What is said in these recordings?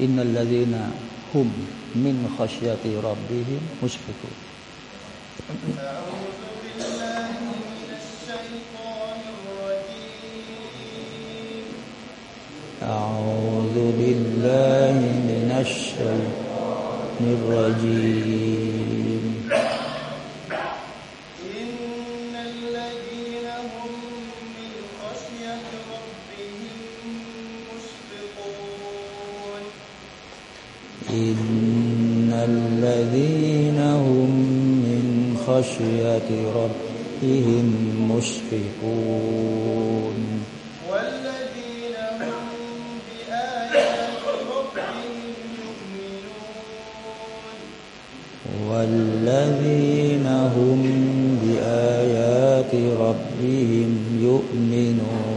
إن الذين هم من خشية ربهم مشفقون أعوذ بالله من الشيطان الرجيم إن الذين هم من خشية ربهم مشفقون. والذين هم بآيات ربهم يؤمنون. والذين هم بآيات ربهم يؤمنون.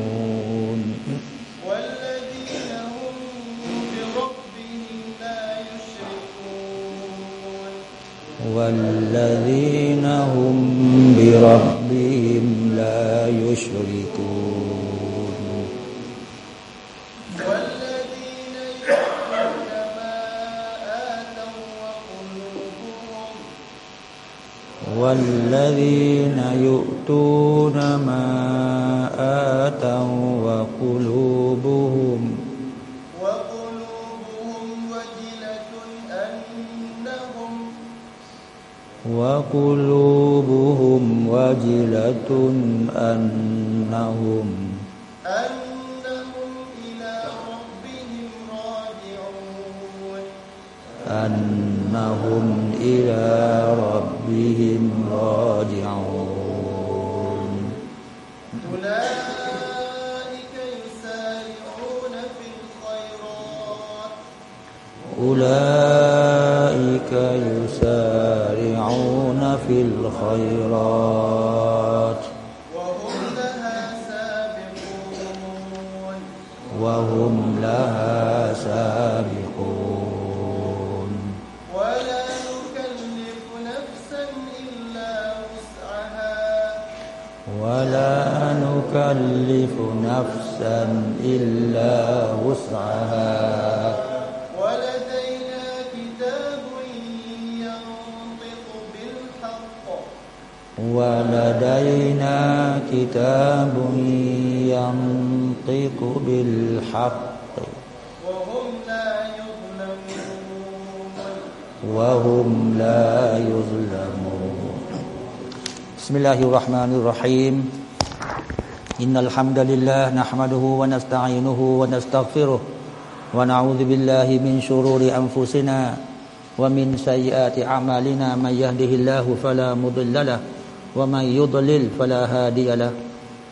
والذين هم بربهم لا يشركون. والذين يؤتون ما آتوا وقلوبهم والذين يؤتون ما آتوا وقلوبهم وجلة أنهم أنهم إلى ربهم راجعون. أنهم إلى ربهم راجعون. أولئك يسارعون في الخيرات. أولئك يسارعون في الخيرات. وهم لها سابقون. ولا نكلف نفسا إلا وسعها. ولا نكلف نفسا إلا وسعها ولدينا كتاب ينطق بالحق. وهم لا يظلمون. وهم لا يظلمون. بسم الله الرحمن الرحيم. إن الحمد لله نحمده ونستعينه ونستغفره ونعوذ بالله من شرور أنفسنا ومن سيئات أعمالنا من يهده الله فلا مضل له ومن يضلل فلا هادي له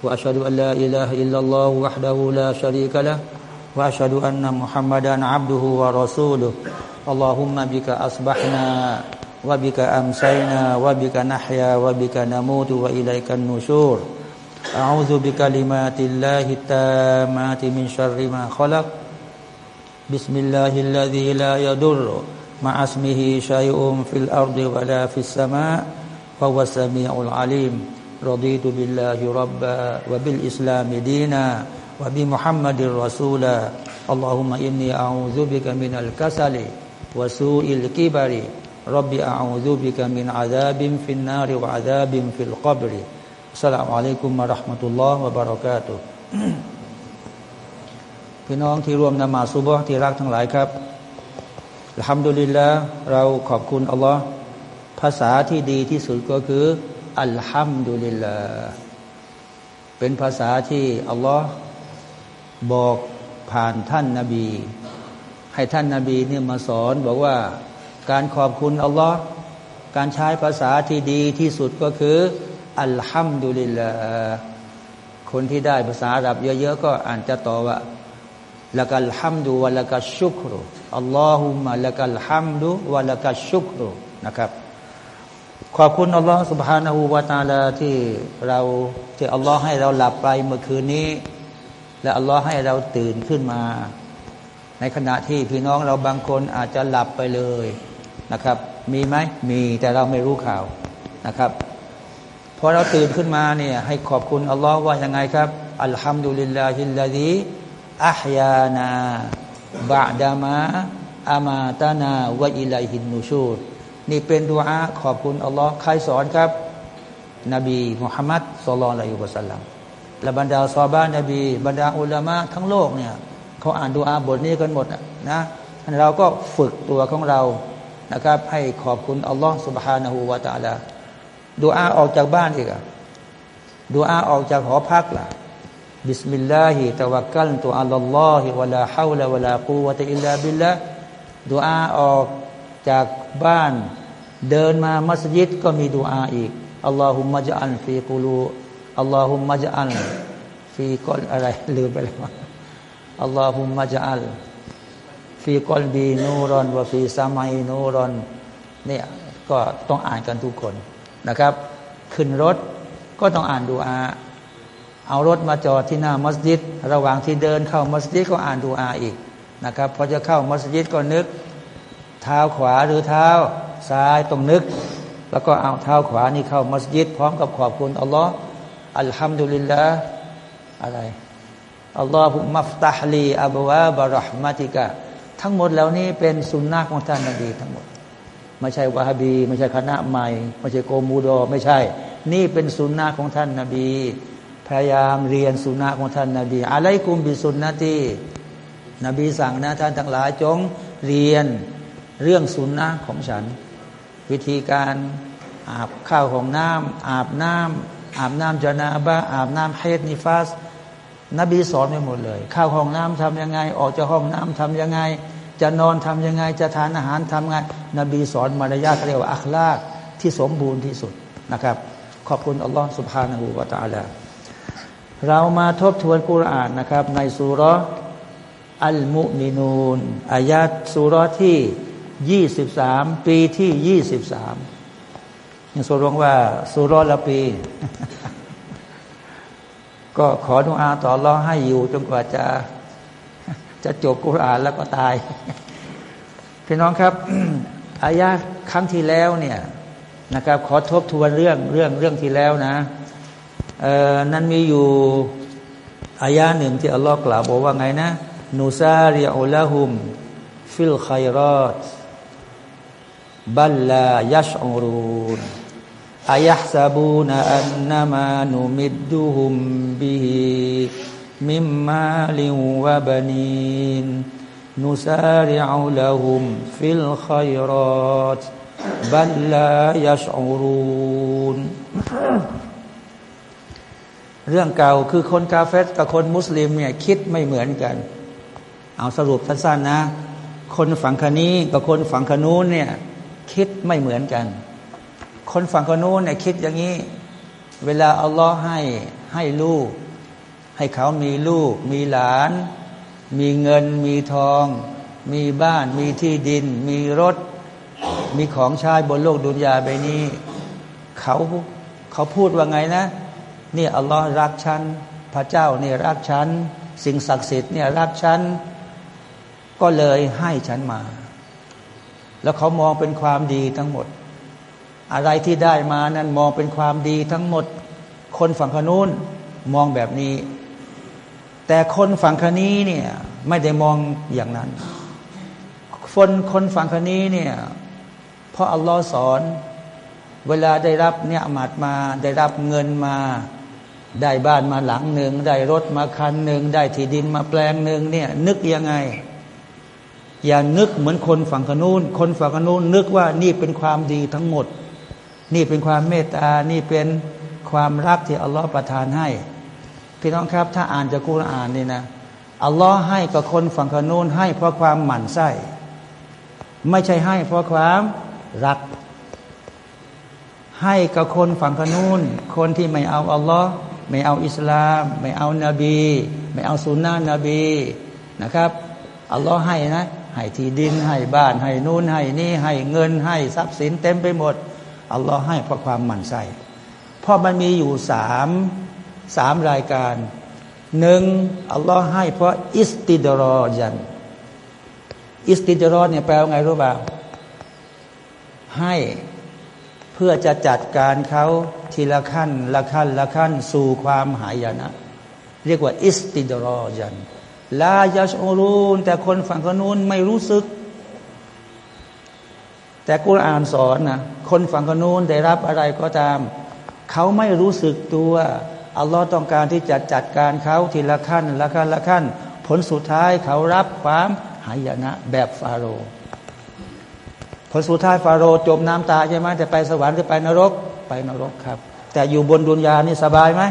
وأشهد أن لا إله إلا الله وحده لا شريك له وأشهد أن محمدا عبده ورسوله. اللهم بك أصبحنا وبك أمسينا وبك نحيا وبك نموت وإليك النشور. أعوذ بكلمات الله التامات من شر ما خلق. بسم الله الذي لا يضر مع اسمه شيء في الأرض ولا في السماء. فهو السميع العليم رضيت بالله ربا وبالإسلام دينا وبمحمد رسولا اللهم إني أعوذ بك من الكسل وسوء الكبر ربي أعوذ بك من عذاب في النار وعذاب في القبر السلام عليكم ورحمة الله وبركاته พี่น้องที่ร่วมนมาซุบฮ์ที่รักทั้งหลายครับอัลฮัมดุลิลละเราขอบคุณอัลลอฮ์ ภาษาที่ดีที่สุดก็คือ อัลฮัมดุลิลละเป็นภาษาที่อัลลอฮ์บอกผ่านท่านนาบี ให้ท่านนาบีเนี่ยมาสอนบอกว่าการขอบคุณอัลลอฮ์การใช้ภาษาที่ดีที่สุดก็คือ อัลฮัมดุลิลละคนที่ได้ภาษาอับเยอะๆ ก็อ่านจะต่อว่าละกัลฮัมดุวะละกัชชุกรุอัลลอฮุมะละกัลฮัมดุวะละกัชชุกรุนะครับ ขอบคุณอัลลอฮฺสุบฮานาหูวาตาลาที่เราที่อัลลอฮ์ให้เราหลับไปเมื่อคืนนี้ และอัลลอฮ์ให้เราตื่นขึ้นมา ในขณะที่พี่น้องเราบางคนอาจจะหลับไปเลยนะครับ มีไหมมีแต่เราไม่รู้ข่าวนะครับพอเราตื่นขึ้นมาเนี่ยให้ขอบคุณอัลลอฮ์ว่ายังไงครับอัลฮัมดุลิลลาฮิลลาดิอัฮยานาบะดามะอามาตานาวะอิลัยฮินนูชูด นี่เป็นดุอาขอบคุณอัลลอฮ์ใครสอนครับ นบีมุฮัมมัดสุลลัลลอฮุสลัมและบรรดาซอบ้านนบีบรรดาอุลามะทั้งโลกเนี่ยเขาอ่านดูอาบทนี้กันหมดนะเราก็ฝึกตัวของเรานะครับ ให้ขอบคุณอัลลอฮ์ سبحانه และ تعالى ดูอาออกจากบ้านอีกอะดูอาออกจากหอพักล่ะบิสมิลลาฮิตะวักกัลตุอัลลอฮิวะลาฮาวละวะลากูวะตะอิลลาบิลละดูอาออกจากบ้าน เดินมามัสยิดก็มีดูอาอีกاللهم اجعل في قلبيอัลลอฮุมะจัลฟีกอลอะไรลืมไปแล้วอัลลอฮุมะจัลฟีกอลบีนูรอนวะฟีซามัยนูรอนเนี่ยก็ต้องอ่านกันทุกคนนะครับ ขึ้นรถก็ต้องอ่านดูอาเอารถมาจอดที่หน้ามัสยิด ระหว่างที่เดินเข้ามัสยิดก็อ่านดูอาอีกนะครับพอจะเข้ามัสยิดก็นึก เท้าขวาหรือเท้า ซ้ายต้องนึก แล้วก็เอาเท้าขวานี่เข้ามัสยิดพร้อมกับขอบคุณอัลลอฮ์อัลฮัมดุลิลละอะไรอัลลอฮุมัฟตัฮลีอับวาบารห์มาติกะ ทั้งหมดเหล่านี้เป็นสุนนะของท่านนบีทั้งหมด ไม่ใช่วาฮบี ไม่ใช่คณะใหม่ ไม่ใช่โกมูดอ ไม่ใช่ นี่เป็นสุนนะของท่านนบี พยายามเรียนสุนนะของท่านนบีอะไรกุมบิสุนนะที่นบีสั่งนะท่านทั้งหลายจงเรียนเรื่องสุนนะของฉัน วิธีการอาบข้าวของน้ำอาบน้ำอาบน้ำจานาบะอาบน้ำเฮดนิฟัสนบีสอนไปหมดเลย ข้าวห้องน้ำทํำยังไง ออกจากห้องน้ำทํำยังไง จะนอนทํำยังไง จะทานอาหารทำไงนบีสอนมารยาทเรียกว่าอัคลากที่สมบูรณ์ที่สุดนะครับ ขอบคุณอัลลอฮฺสุบฮานาหูวาตาลาเรามาทบทวนกุรอานนะครับ ในสุรอัลมุมินูนอายาตสุรที่ ยี่สิบสามปีที่ยี่สิบสามยังสุรวงว่าสุรละปี ก็ขอดุอาต่อรอให้อยู่จนกว่าจะ จะจบกุรอานแล้วก็ตาย พี่น้องครับ อายะครั้งที่แล้วเนี่ยนะครับ ขอทบทวนเรื่องเรื่องเรื่องที่แล้วนะเออนั้นมีอยู่อายะหนึ่งที่อัลลอฮ์กล่าวบอกว่าไงนะنسارع لهم في الخيرات بل لا يشعرون أيحسبون أنما نمدهم به من مال وبنين نسارع لهم في الخيرات بل لاยัชอูรูนเรื่องเก่าคือคนกาเฟสกับคนมุสลิมเนี่ยคิดไม่เหมือนกัน เอาสรุปสั้นๆนะ คนฝั่งคนี้กับคนฝั่งคนู้นเนี่ย คิดไม่เหมือนกัน คนฝั่งคนนู้นเนี่ยคิดอย่างนี้ เวลาอัลลอฮ์ให้ให้ลูก ให้เขามีลูก มีหลาน มีเงิน มีทอง มีบ้าน มีที่ดิน มีรถ มีของใช้บนโลกดุนยาใบนี้ เขาเขาพูดว่าไงนะ นี่อัลลอฮ์รักฉัน พระเจ้าเนี่ยรักฉัน สิ่งศักดิ์สิทธิ์เนี่ยรักฉัน ก็เลยให้ฉันมา แล้วเขามองเป็นความดีทั้งหมด อะไรที่ได้มานั้นมองเป็นความดีทั้งหมด คนฝั่งคนู้นมองแบบนี้ แต่คนฝั่งคนี้เนี่ยไม่ได้มองอย่างนั้น คนคนฝั่งคนี้เนี่ยเพราะอัลลอฮ์สอน เวลาได้รับเนี่ยมัดมาได้รับเงินมา ได้บ้านมาหลังหนึ่งได้รถมาคันหนึ่งได้ที่ดินมาแปลงหนึ่งเนี่ยนึกยังไง อย่านึกเหมือนคนฝั่งคนู้นคนฝั่งคนู้นนึกว่านี่เป็นความดีทั้งหมด นี่เป็นความเมตตา นี่เป็นความรักที่อัลลอฮฺประทานให้ พี่น้องครับ ถ้าอ่านจากกุรอานนี่นะอัลลอฮ์ให้กับคนฝั่งขนูนให้เพราะความหมั่นไส้ไม่ใช่ให้เพราะความรัก ให้กับคนฝั่งขนูนคนที่ไม่เอาอัลลอฮ์ไม่เอาอิสลาม ไม่เอานาบี ไม่เอาสุนนะนบีนะครับอัลลอฮ์ให้นะ ให้ที่ดินให้บ้าน ให้นู่นให้นี่ให้เงินให้ทรัพย์สินเต็มไปหมดอัลลอฮ์ให้เพราะความหมั่นไส้เพราะมันมีอยู่สามสามรายการหนึ่งอัลลอฮ์ให้เพราะอิสติดรอยัน อิสติดรอเนี่ยแปลว่าไงรู้ป่าให้เพื่อจะจัดการเขาทีละขั้น ละขั้น ละขั้น สู่ความหายนะ เรียกว่า อิสติดรอยัน ลายาชโอรูนแต่คนฝั่งขนูนไม่รู้สึก แต่กุรอานสอนนะคนฝั่งกนูนได้รับอะไรก็ตาม เขาไม่รู้สึกตัวอัลลอฮ์ต้องการที่จะจัดการเขาทีละขั้นละขั้นละขั้น ผลสุดท้ายเขารับความหายนะแบบฟาโรห์ผลสุดท้ายฟาโรห์จมน้ำตาใช่ไหมแต่ไปสวรรค์จะไปนรกไปนรกครับ แต่อยู่บนดุนยานี่สบายไหม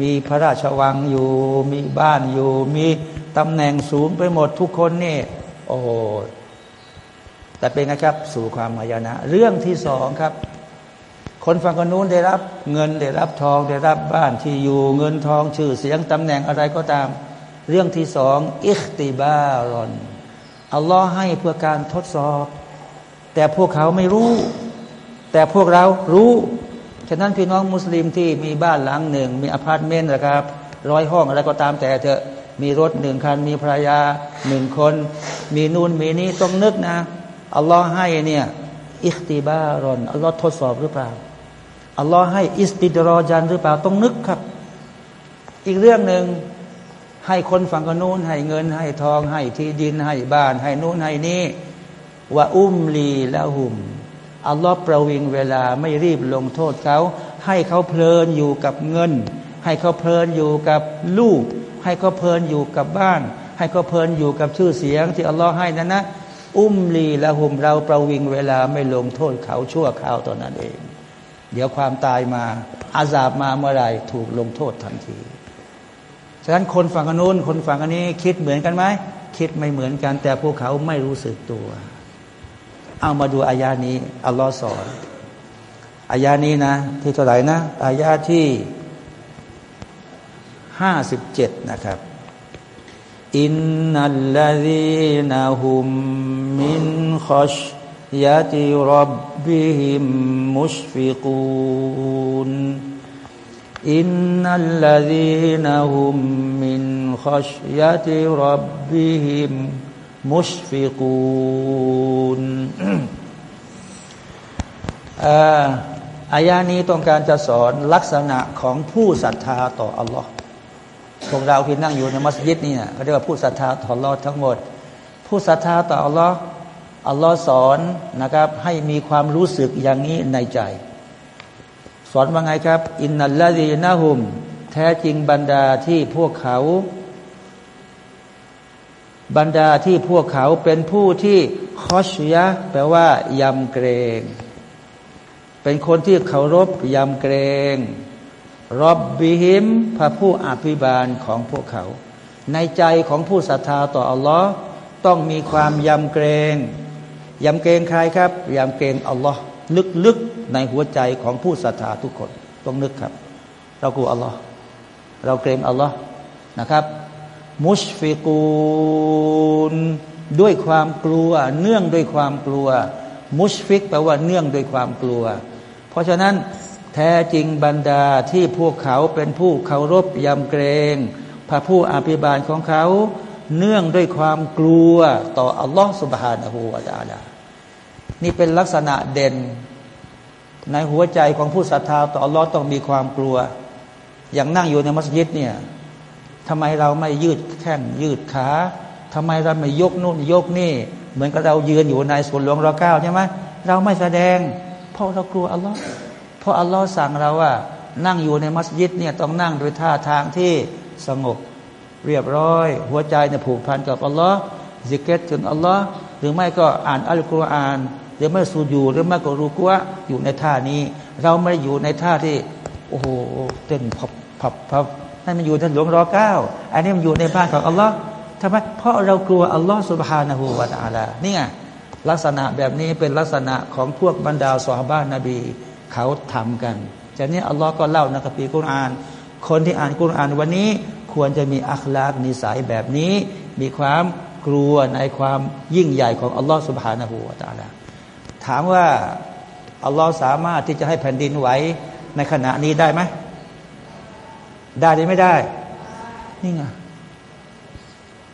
มีพระราชวังอยู่ มีบ้านอยู่ มี ตำแหน่งสูงไปหมดทุกคนนี่ โอ้แต่เป็นไงครับ สู่ความหายนะ เรื่องที่สองครับ คนฝั่งคนนู้นได้รับ เงินได้รับทองได้รับบ้านที่อยู่เงินทองชื่อเสียงตำแหน่งอะไรก็ตาม เรื่องที่สองاختبارا อัลลอฮ์ให้เพื่อการทดสอบ แต่พวกเขาไม่รู้ แต่พวกเรารู้ฉะนั้นพี่น้องมุสลิมที่มีบ้านหลังหนึ่ง มีอพาร์ตเมนต์นะครับร้อยห้องอะไรก็ตามแต่เถอะ มีรถหนึ่งคัน มีภรรยาหนึ่งคน มีนู่นมีนี่ต้องนึกนะอัลลอฮ์ให้เนี่ยอิสติบารอนอัลลอฮ์ทดสอบหรือเปล่าอัลลอฮ์ให้อิสติดรอจันหรือเปล่าต้องนึกครับ อีกเรื่องหนึ่งให้คนฝั่งกนู้นให้เงิน ให้ทอง ให้ที่ดินให้บ้าน ให้นู้นให้นี่ว่าอุ้มลีละหุมอัลลอฮ์ประวิงเวลาไม่รีบลงโทษเขา ให้เขาเพลินอยู่กับเงิน ให้เขาเพลินอยู่กับลูก ให้เขาเพลินอยู่กับบ้าน ให้เขาเพลินอยู่กับชื่อเสียง ที่อัลลอฮ์ให้นั้นนะ อุ้มลีละหุมเราประวิงเวลาไม่ลงโทษเขาชั่วคราวตอนนั้นเอง เดี๋ยวความตายมา อาซาบมาเมื่อไรถูกลงโทษทันที ฉะนั้นคนฝั่งนู้นคนฝั่งนี้คิดเหมือนกันไหมคิดไม่เหมือนกัน แต่พวกเขาไม่รู้สึกตัว เอามาดูอายานี้อัลลอฮ์สอนอายานี้นะ ที่เท่าไหร่นะอายาที่ ห้าสิบเจ็ดนะครับإن الذين هم من خشية ربهم مشفقون إن الذين هم من خشية رบบิฮิมมุชฟิกูนอายานี้ต้องการจะสอนลักษณะของผู้ศรัทธาต่ออัลลอฮ์ พวกเราที่นั่งอยู่ในมัสยิดนี่นะเขาเรียกว่าผู้ศรัทธาต่ออัลลอฮ์ทั้งหมด ผู้ศรัทธาต่ออัลลอฮ์อัลลอฮ์สอนนะครับ ให้มีความรู้สึกอย่างนี้ในใจ สอนว่าไงครับ อินนัลลาดีนะฮุม แท้จริงบรรดาที่พวกเขา บรรดาที่พวกเขาเป็นผู้ที่คอชยะแปลว่ายำเกรง เป็นคนที่เคารพยำเกรง รอบบิหิมพระผู้อภิบาลของพวกเขา ในใจของผู้ศรัทธาต่ออัลลอฮ์ต้องมีความยำเกรงยำเกรงใครครับยำเกรงอัลลอฮ์ลึกๆในหัวใจของผู้ศรัทธาทุกคนต้องนึกครับ เรากลัวอัลลอฮ์เราเกรงอัลลอฮ์นะครับ مشفقون ด้วยความกลัว เนื่องด้วยความกลัว مشفق แปลว่าเนื่องด้วยความกลัว เพราะฉะนั้น แท้จริงบรรดาที่พวกเขาเป็นผู้เคารพยำเกรงพระผู้อภิบาลของเขา เนื่องด้วยความกลัวต่ออัลลอฮฺสุบฮานะฮูวาตาลานี่เป็นลักษณะเด่น ในหัวใจของผู้ศรัทธาต่ออัลลอฮ์ต้องมีความกลัว อย่างนั่งอยู่ในมัสยิดเนี่ยทำไมเราไม่ยืดแข้งยืดขาทำไมเราไม่ยกนู่นยกนี่ เหมือนกับเรายืนอยู่ในสวนหลวงรอเก้าใช่ไหมเราไม่แสดง เพราะเรากลัวอัลลอฮ์ ราะอัลลอฮ์สั่งเราว่า นั่งอยู่ในมัสยิดเนี่ยต้องนั่งโดยท่าทางที่สงบเรียบร้อย หัวใจเนี่ยผูกพันกับอัลลอฮ์ซิกเกตถึงอัลลอฮ์หรือไม่ก็อ่านอัลกุรอานหรือไม่สูญูหรือไม่ก็รูกัวอยู่ในท่านี้ เราไม่ได้อยู่ในท่าที่โอ้โหเต้นพับพับพับนั่นมันอยู่ในหลวงรอเก้าอันนี้มันอยู่ในบ้านของอัลลอฮ์ทำไมเพราะเรากลัวอัลลอฮ์สุบฮานาหูวาตาลานี่ไงลักษณะแบบนี้เป็นลักษณะของพวกบรรดาสวาบ้านนบี เขาทำกันจากนี้อัลลอฮ์ก็เล่าในคัมภีร์กุรอาน คนที่อ่านกุรอานวันนี้ควรจะมีอัคลากนิสัยแบบนี้ มีความกลัวในความยิ่งใหญ่ของอัลลอฮ์สุบฮานาหูวาตาลาถามว่าอัลลอฮ์สามารถที่จะให้แผ่นดินไหวในขณะนี้ได้ไหมได้หรือไม่ได้ นี่ไง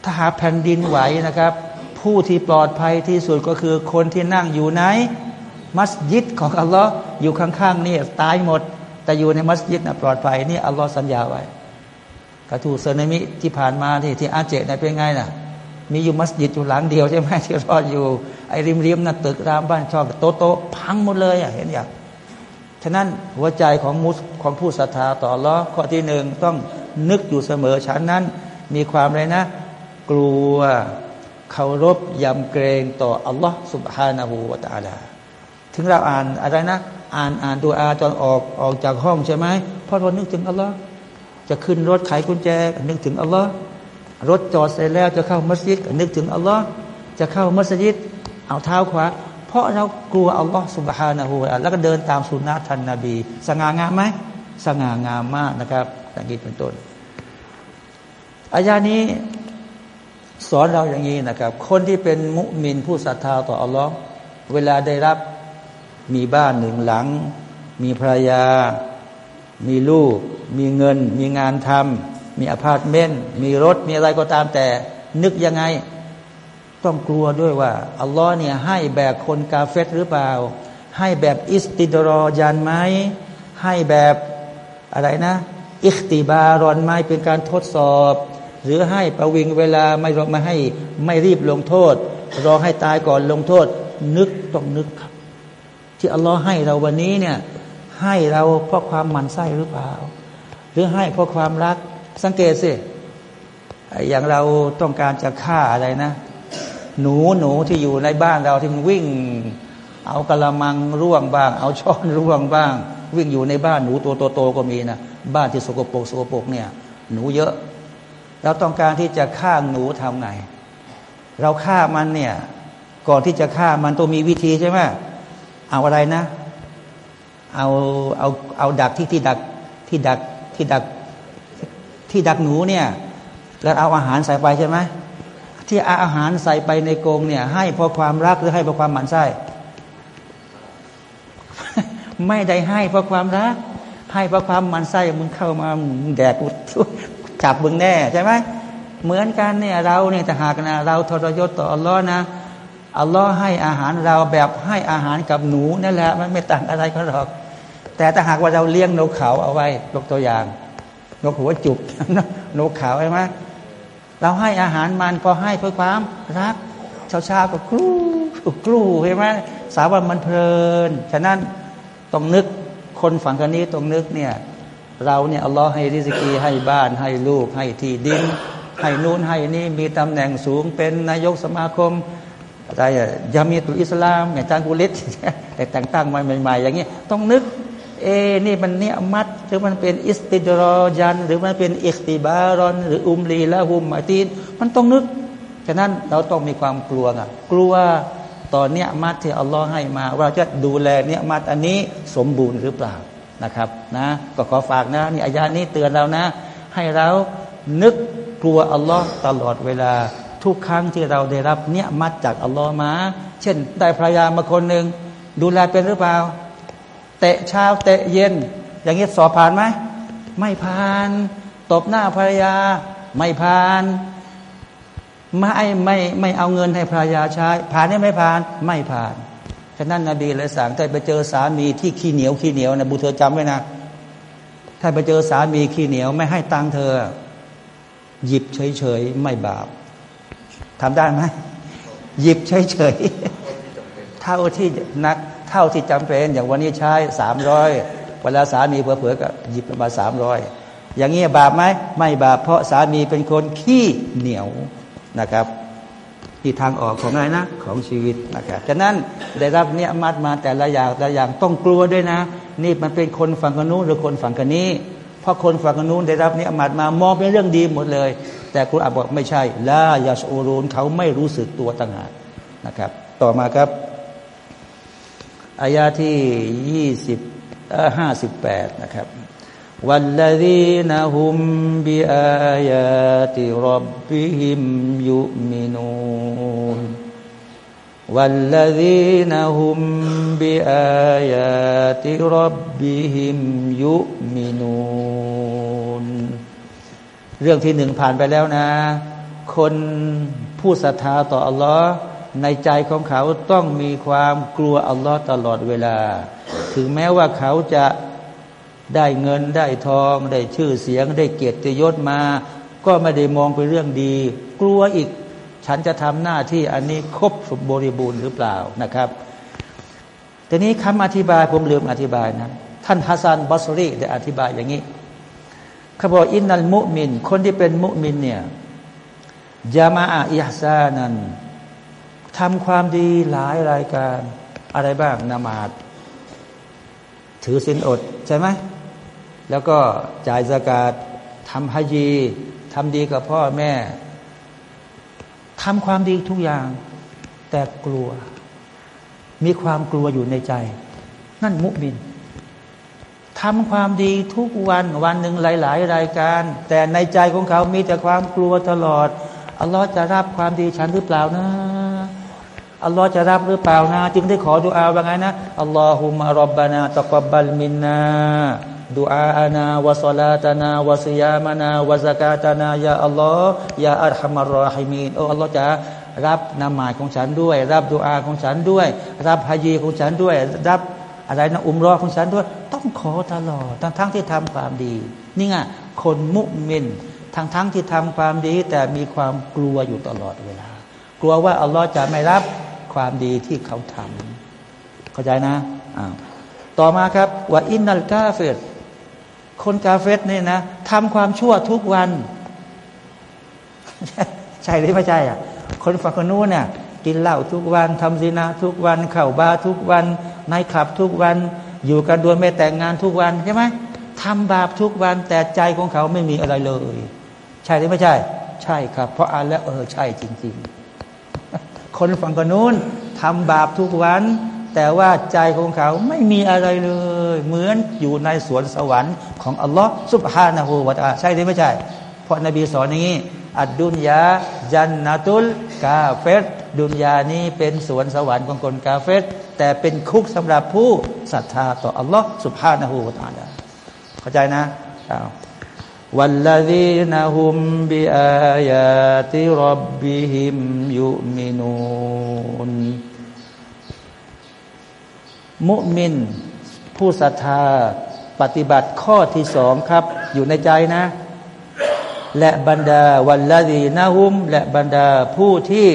ถ้าหาแผ่นดินไหวนะครับ ผู้ที่ปลอดภัยที่สุดก็คือคนที่นั่งอยู่ใน มัสยิดของอัลลอฮ์อยู่ข้างๆนี่ตายหมด แต่อยู่ในมัสยิดนะปลอดภัยนี่อัลลอฮ์สัญญาไว้กระถูเซนามิที่ผ่านมาที่ที่อาเจนะเป็นไงนะ่ะมีอยู่มัสยิดอยู่หลังเดียวใช่ไหมที่รอดอยู่ไอ้ริมริมน่ะตึกรามบ้านช่องโตโตพังหมดเลยอะเห็นอย่างฉะนั้นหัวใจของมุสของผู้ศรัทธาต่อรอข้อที่หนึ่งต้องนึกอยู่เสมอฉันนั้น มีความอะไรนะ กลัวเคารพยำเกรงต่ออัลลอฮ์สุบฮานาหูวาตาลา ถึงเราอ่านอะไรนะ อ่านอ่านตัวอาจนออกออกจากห้องใช่ไหมเพราะเรานึกถึงอัลลอฮ์จะขึ้นรถไขกุญแจนึกถึงอัลลอฮ์รถจอดเสร็จแล้วจะเข้ามัสยิดนึกถึงอัลลอฮ์จะเข้ามัสยิด เอาเท้าขวา เพราะเรากลัวอัลลอฮ์สุบฮานาหูแล้วก็เดินตามสุนนะทันนบี สง่างามไหมสง่างามมากนะครับอย่างนี้เป็นต้นอายานี้สอนเราอย่างนี้นะครับ คนที่เป็นมุมินผู้ศรัทธาต่ออัลลอฮ์เวลาได้รับ มีบ้านหนึ่งหลัง มีภรรยา มีลูก มีเงิน มีงานทำมีอพาร์ตเมนต์ มีรถ มีอะไรก็ตามแต่ นึกยังไง ต้องกลัวด้วยว่า อัลลอฮ์เนี่ยให้แบบคนกาเฟรหรือเปล่า ให้แบบاستدراجا ไหม ให้แบบอะไรนะ อิคติบารอนไหมเป็นการทดสอบ หรือให้ประวิงเวลาไม่รอมาให้ไม่รีบลงโทษ รอให้ตายก่อนลงโทษ นึกต้องนึกครับ ที่อัลลอฮ์ให้เราวันนี้เนี่ยให้เราเพราะความหมันไส้หรือเปล่า หรือให้เพราะความรักสังเกตสิอย่างเราต้องการจะฆ่าอะไรนะ หนูหนูที่อยู่ในบ้านเราที่มันวิ่ง เอากระมังร่วงบ้าง เอาช้อนร่วงบ้าง วิ่งอยู่ในบ้านหนูตัวโตๆก็มีนะบ้านที่สกปรกสกปรกเนี่ย หนูเยอะ เราต้องการที่จะฆ่าหนูทำไง เราฆ่ามันเนี่ย ก่อนที่จะฆ่ามันต้องมีวิธีใช่ไหม เอาอะไรนะ เอาเอาเอาดักที่ที่ดักที่ดักที่ดักที่ดักหนูเนี่ย แล้วเอาอาหารใส่ไปใช่ไหมที่เอาอาหารใส่ไปในกรงเนี่ย ให้เพราะความรักหรือให้เพราะความหมันไส้ไม่ได้ให้เพราะความรัก ให้เพราะความมันไส้มึงเข้ามาแดกกูจับมึงแน่ใช่ไหมเหมือนกันเนี่ยเราเนี่ยแต่หากนะเราทรยศต่ออัลลอฮ์นะ อัลลอฮ์ให้อาหารเราแบบให้อาหารกับหนูนั่นแหละมันไม่ต่างอะไรกันหรอก แต่ถ้าหากว่าเราเลี้ยงนกเขาเอาไว้ยกตัวอย่าง นกหัวจุกนกเขาใช่ไหมเราให้อาหารมันพอให้เพื่อความรักเช้าๆก็กลูกลูใช่ไหมสาวันมันเพลิน ฉะนั้นต้องนึกคนฝั่งกันนี้ต้องนึกเนี่ยเราเนี่ยอัลลอฮ์ให้ริสกีให้บ้านให้ลูกให้ที่ดิน ให้นู่นให้นี่มีตำแหน่งสูงเป็นนายกสมาคม อะไรอะยามีตุอิสลามอย่างจางกุลิตแต่แต่งตั้งมาใหม่ๆ อย่างนี้ต้องนึก เอนี่มันเนี่ยมัดหรือมันเป็นอิสติดรอยัน หรือมันเป็นอิสติบารอน หรืออุมลีละหุมมาตีนมันต้องนึก ฉะนั้นเราต้องมีความกลัวอะกลัวตอนเนี้ยมัดที่อัลลอฮ์ให้มาว่าจะดูแลเนี่ยมัดอันนี้สมบูรณ์หรือเปล่านะครับนะก็ขอฝากนะนี่อายานี้เตือนเรานะ ให้เรานึกกลัวอัลลอฮ์ตลอดเวลา ทุกครั้งที่เราได้รับเนี่ยมัดจากอัลลอฮ์มา เช่น ได้ภรรยามาคนหนึ่งดูแลเป็นหรือเปล่า เตะเช้าเตะเย็น อย่างนี้สอบผ่านไหมไม่ผ่าน ตบหน้าภรรยา ไม่ผ่านไม่ไม่ไม่เอาเงินให้ภรรยาใช้ ผ่านได้ไม่ผ่านไม่ผ่านฉะนั้นนบีเลยสั่งถ้าไปเจอสามีที่ขี้เหนียวขี้เหนียวนะบุเธอจำไว้นะ ถ้าไปเจอสามีขี้เหนียวไม่ให้ตังเธอ หยิบเฉยๆไม่บาป ทำได้ไหมหยิบเฉยๆเท่าที่นักเท่าที่จำเป็น อย่างวันนี้ใช้สามร้อยเวลาสามีเผื่อๆก็หยิบมาสามร้อยอย่างนี้บาปไหมไม่บาปเพราะสามีเป็นคนขี้เหนียวนะครับที่ทางออกของอะไรนะของชีวิตนะครับฉะนั้นได้รับเนี่ยมัดมาแต่ละอย่างแต่ละอย่างต้องกลัวด้วยนะ นี่มันเป็นคนฝั่งกันนู้นหรือคนฝั่งกันนี้ เพราะคนฝั่งกันนู้นได้รับเนี่ยมัดมามองเป็นเรื่องดีหมดเลย แต่ครูอาบอกไม่ใช่ลายาชโอรุนเขาไม่รู้สึกตัวต่างหากนะครับ ต่อมาครับอายาที่ยี่สิบห้าสิบแปดนะครับวัลลดีนหุมบิอายาติรับบิฮิมยุมินูนวัลลดีนหุมบิอายาติรับบิฮิมยุมินูน เรื่องที่หนึ่งผ่านไปแล้วนะ คนผู้ศรัทธาต่ออัลลอฮ์ในใจของเขาต้องมีความกลัวอัลลอฮ์ตลอดเวลา ถึงแม้ว่าเขาจะได้เงินได้ทอง ได้ชื่อเสียง ได้เกียรติยศมา ก็ไม่ได้มองเป็นเรื่องดี กลัวอีก ฉันจะทำหน้าที่อันนี้ครบสมบริบูรณ์หรือเปล่านะครับทีนี้คำอธิบายผมลืมอธิบายนะ ท่านฮัสซันบัสรีได้อธิบายอย่างนี้ เขาบอกอินนัลมุมิน คนที่เป็นมุมินเนี่ยยามาอิฮซานันทำความดีหลายรายการอะไรบ้างนามาดถือสินอดใช่ไหมแล้วก็จ่ายสกาดทำฮัจีทำดีกับพ่อแม่ทำความดีทุกอย่าง แต่กลัว มีความกลัวอยู่ในใจ นั่นมุมิน ทำความดีทุกวันวันหนึ่งหลาย ๆ รายการ แต่ในใจของเขามีแต่ความกลัวตลอดอัลลอฮ์จะรับความดีฉันหรือเปล่านะอัลลอฮ์จะรับหรือเปล่านะ จึงได้ขอดุอาว่าไงนะอัลลอฮุมะรบบานาตะกบัลมินนาดุอาอานา วะซลาตานาวะซิยามานาวะซากาตานายาอัลลอฮ์ยาอัลฮัมารรอฮิมีนโอ้อัลลอฮ์จะรับนามายของฉันด้วย รับดุอาของฉันด้วย รับฮะยีของฉันด้วย รับ อะไรนะอุมรอของฉันด้วย ต้องขอตลอดทั้งทั้งที่ทำความดี นี่ไงคนมุมินทั้งทั้งที่ทำความดี แต่มีความกลัวอยู่ตลอดเวลา กลัวว่าอัลลอฮ์จะไม่รับความดีที่เขาทำเข้าใจนะอ้าวต่อมาครับว่าอินนัลกาเฟตคนกาเฟตเนี่ยนะทำความชั่วทุกวัน ใช่หรือไม่ใช่อะคนฝั่งคนนู้นเนี่ย กินเหล้าทุกวันทำซีนาทุกวัน เข่าบาทุกวันในขับทุกวัน อยู่กันโดยไม่แต่งงานทุกวันใช่ไหมทำบาปทุกวันแต่ใจของเขาไม่มีอะไรเลย ใช่หรือไม่ใช่ ใช่ครับ เพราะอ่านแล้วเออใช่จริง ๆ คนฝั่งคนนู้นทำบาปทุกวัน แต่ว่าใจของเขาไม่มีอะไรเลย เหมือนอยู่ในสวนสวรรค์ของอัลลอฮ์สุบฮานะฮูวาตาใช่หรือไม่ใช่ เพราะนบีสอนอย่างนี้อัดดุนยาจันนาตุลกาเฟต ดุนยานี้เป็นสวนสวรรค์ของคนกาเฟตแต่เป็นคุกสำหรับผู้ศรัทธาต่ออัลลอฮ์สุบฮานะฮูวาตาลาเข้าใจนะวัลลดีนฮุมบิอายาติรับบิฮิมยุมินูนมุมิน ผู้ศรัทธาปฏิบัติข้อที่สองครับ อยู่ในใจนะ และบรรดาวัลลดีนาหุม และบรรดาผู้ที่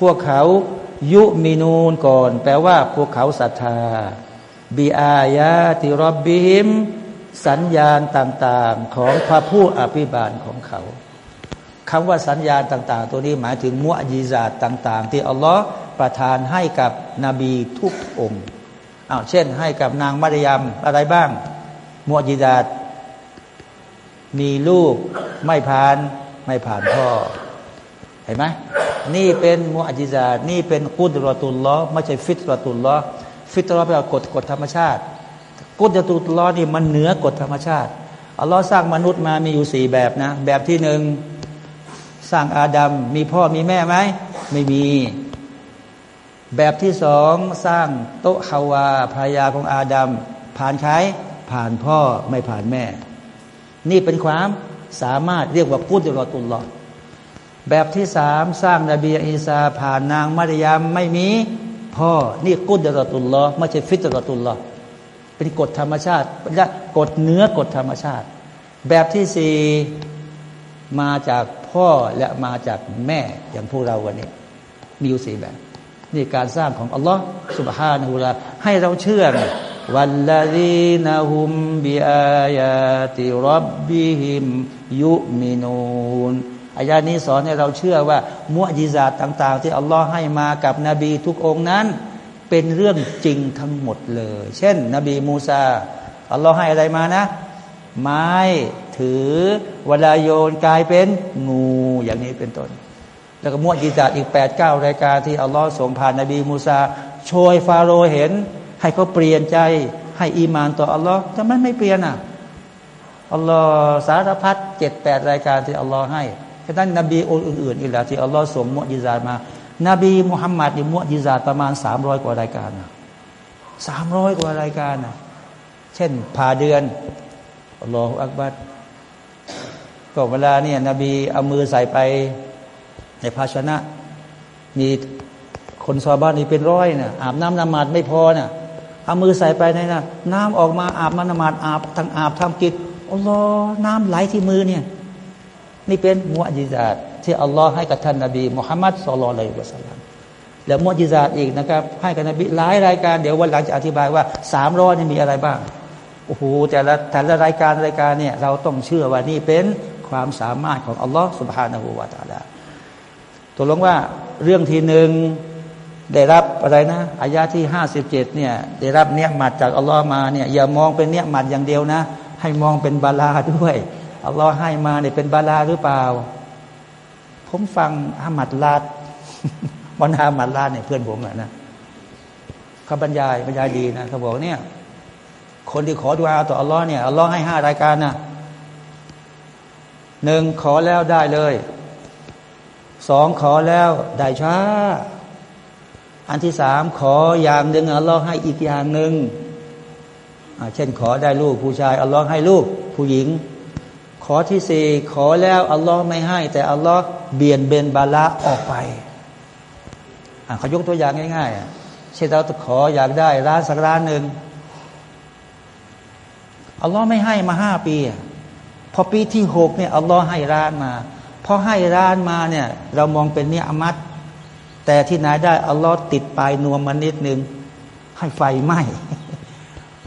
พวกเขายุมินูนก่อน แปลว่าพวกเขาศรัทธาบีอายาติรบบิฮิมสัญญาณต่างๆของพระผู้อภิบาลของเขาคำว่าสัญญาณต่าง ๆ ตัวนี้หมายถึงมุอญิซาตต่าง ๆ ที่อัลลอฮ์ประทานให้กับนบีทุกองค์อ้าวเช่น ให้กับนางมารยมอะไรบ้างมุอญิซาตมีลูกไม่ผ่านไม่ผ่านพ่อ ห็นไหมนี่เป็นมุอจิซานี่เป็นกุดรตุลล้อไม่ใช่ฟิตรตุลล้อฟิตรอแปลว่ากฎกฎธรรมชาติ กุดรตุลล้อนี่มันเหนือกฎธรรมชาติอัลลอฮ์สร้างมนุษย์มามีอยู่สี่แบบนะ แบบที่หนึ่งสร้างอาดัมมีพ่อมีแม่ไหมไม่มี แบบที่สองสร้างโตฮาวาภรรยาของอาดัมผ่านใครผ่านพ่อไม่ผ่านแม่ นี่เป็นความสามารถเรียกว่ากุดรตุลลอ แบบที่สามสร้างนบีอีสาผ่านนางมารยามไม่มีพ่อนี่กุดรตุลลอไม่ใช่ฟิตรตุลลอเป็นกฎธรรมชาติและกฎเนื้อกฎธรรมชาติ แบบที่สี่มาจากพ่อและมาจากแม่อย่างพวกเราวันนี้ มีอยู่สี่แบบ นี่การสร้างของอัลลอฮ์สุบฮานาฮูลาให้เราเชื่อวันละดีนะฮุมบิอายาติรับบิฮิมยุมินูน อายานี้สอนให้เราเชื่อว่ามุอจิซาตต่าง ๆ ที่อัลลอฮ์ให้มากับนบีทุกองค์นั้น เป็นเรื่องจริงทั้งหมดเลย เช่น นบีมูซาอัลลอฮ์ให้อะไรมานะ ไม้ถือเวลาโยนกลายเป็นงูอย่างนี้เป็นต้น แล้วก็มุอจิซาอีก8ปดเก้ารายการที่อัลลอฮ์ส่งผ่านนบีมูซาโชยฟาโรห์เห็น ให้เขาเปลี่ยนใจให้อีมานต่ออัลลอฮ์ทำไมไม่เปลี่ยนอะอัลลอฮ์สารพัดเจ็ดแปดรายการที่อัลลอฮ์ให้ะนั้นนบีองค์อื่นๆอีกแล้วที่อัลลอฮ์ส่งมุอจิซามา นบีมุฮัมมัดนี่มุอจิซาประมาณสามร้อยกว่ารายการนะสามร้อยกว่ารายการนะเช่นผ่าเดือนอัลลอฮฺอักบัดก็เวลาเนี่ยนบีเอามือใส่ไปในภาชนะ มีคนซอบ้านนี่เป็นร้อยนะ่ะอาบน้ำนมาดไม่พอนะ่ะเอามือใส่ไปในนะ่ะน้ำออกมาอาบนมาดอาบทั้งอาบทำกิจอัลลอฮ์น้ำไหลที่มือเนี่ย นี่เป็นมุอจิซาตที่อัลลอฮ์ให้กับท่านนบีมุฮัมมัดสุลลัลลอฮุสลามแล้วมุอจิซาตอีกนะครับให้กับนบีหลายรายการเดี๋ยววันหลังจะอธิบายว่าสามร้อยนี่มีอะไรบ้างโอ้โหแต่ละแต่ละรายการรายการเนี่ยเราต้องเชื่อว่านี่เป็นความสามารถของอัลลอฮ์สุบฮานาหูวาตาลาตกลงว่าเรื่องที่หนึ่งได้รับอะไรนะอายาที่ห้าสิบเจ็ดเนี่ยได้รับเนียมัดจากอัลลอฮ์มาเนี่ยอย่ามองเป็นเนียมัดอย่างเดียวนะ ให้มองเป็นบาลาด้วย อัลลอฮ์ให้มาเนี่ยเป็นบาลาหรือเปล่า ผมฟังอามัดลาดวันอามัดลาดเนี่ยเพื่อนผมอะนะเขาบรรยายบรรยายดีนะเขาบอกเนี่ย คนที่ขอดุอาต่ออัลลอฮ์เนี่ยอัลลอฮ์ให้ห้ารายการนะหนึ่งขอแล้วได้เลยสองขอแล้วได้ช้า อันที่สามขออย่างหนึ่งอัลลอฮ์ให้อีกอย่างหนึ่งเช่นขอได้ลูกผู้ชายอัลลอฮ์ให้ลูกผู้หญิง อที่สี่ขอแล้วอัลลอฮ์ไม่ให้ แต่อัลลอฮ์เบียนเบนบาละออกไปเขายกตัวอย่างง่ายๆเช่นเราขออยากได้ร้านสักร้านหนึ่งอัลลอฮ์ไม่ให้มาห้าปีพอปีที่หกเนี่ยอัลลอฮ์ให้ร้านมาพอให้ร้านมาเนี่ย เรามองเป็นเนี่ยอมัดแต่ที่ไหนได้อัลลอฮ์ติดปลายนวมมานิดนึงให้ไฟไหม้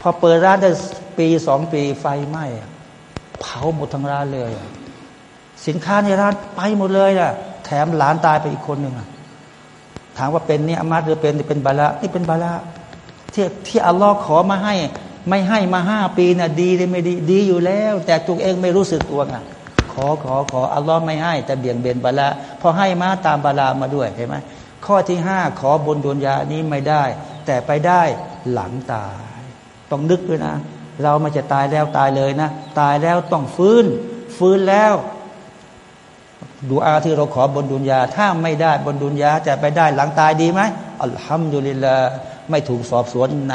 พอเปิดร้านได้ปีสองปีไฟไหม้ เผาหมดทั้งร้านเลย สินค้าในร้านไปหมดเลยอะแถมหลานตายไปอีกคนหนึ่งถามว่าเป็นเนี่ยอมัดหรือเป็นเป็นบาละนี่เป็นบาละที่ที่อัลลอฮ์ขอมาให้ ไม่ให้มาห้าปีน่ะดีเลยไม่ดีดีอยู่แล้ว แต่ตัวเองไม่รู้สึกตัวไงขอขอขออัลลอฮ์ไม่ให้ แต่เบี่ยงเบนบาละพอให้มาตามบาลามาด้วยเห็นไหมข้อที่ห้าขอบนดวงยานี้ไม่ได้ แต่ไปได้หลังตาย ต้องนึกด้วยนะ เราไม่จะตายแล้วตายเลยนะ ตายแล้วต้องฟื้น ฟื้นแล้ว ดูอาที่เราขอบนดุนยา ถ้าไม่ได้บนดุนยาจะไปได้หลังตายดีไหมอัลฮัมดุลิลลาไม่ถูกสอบสวนใน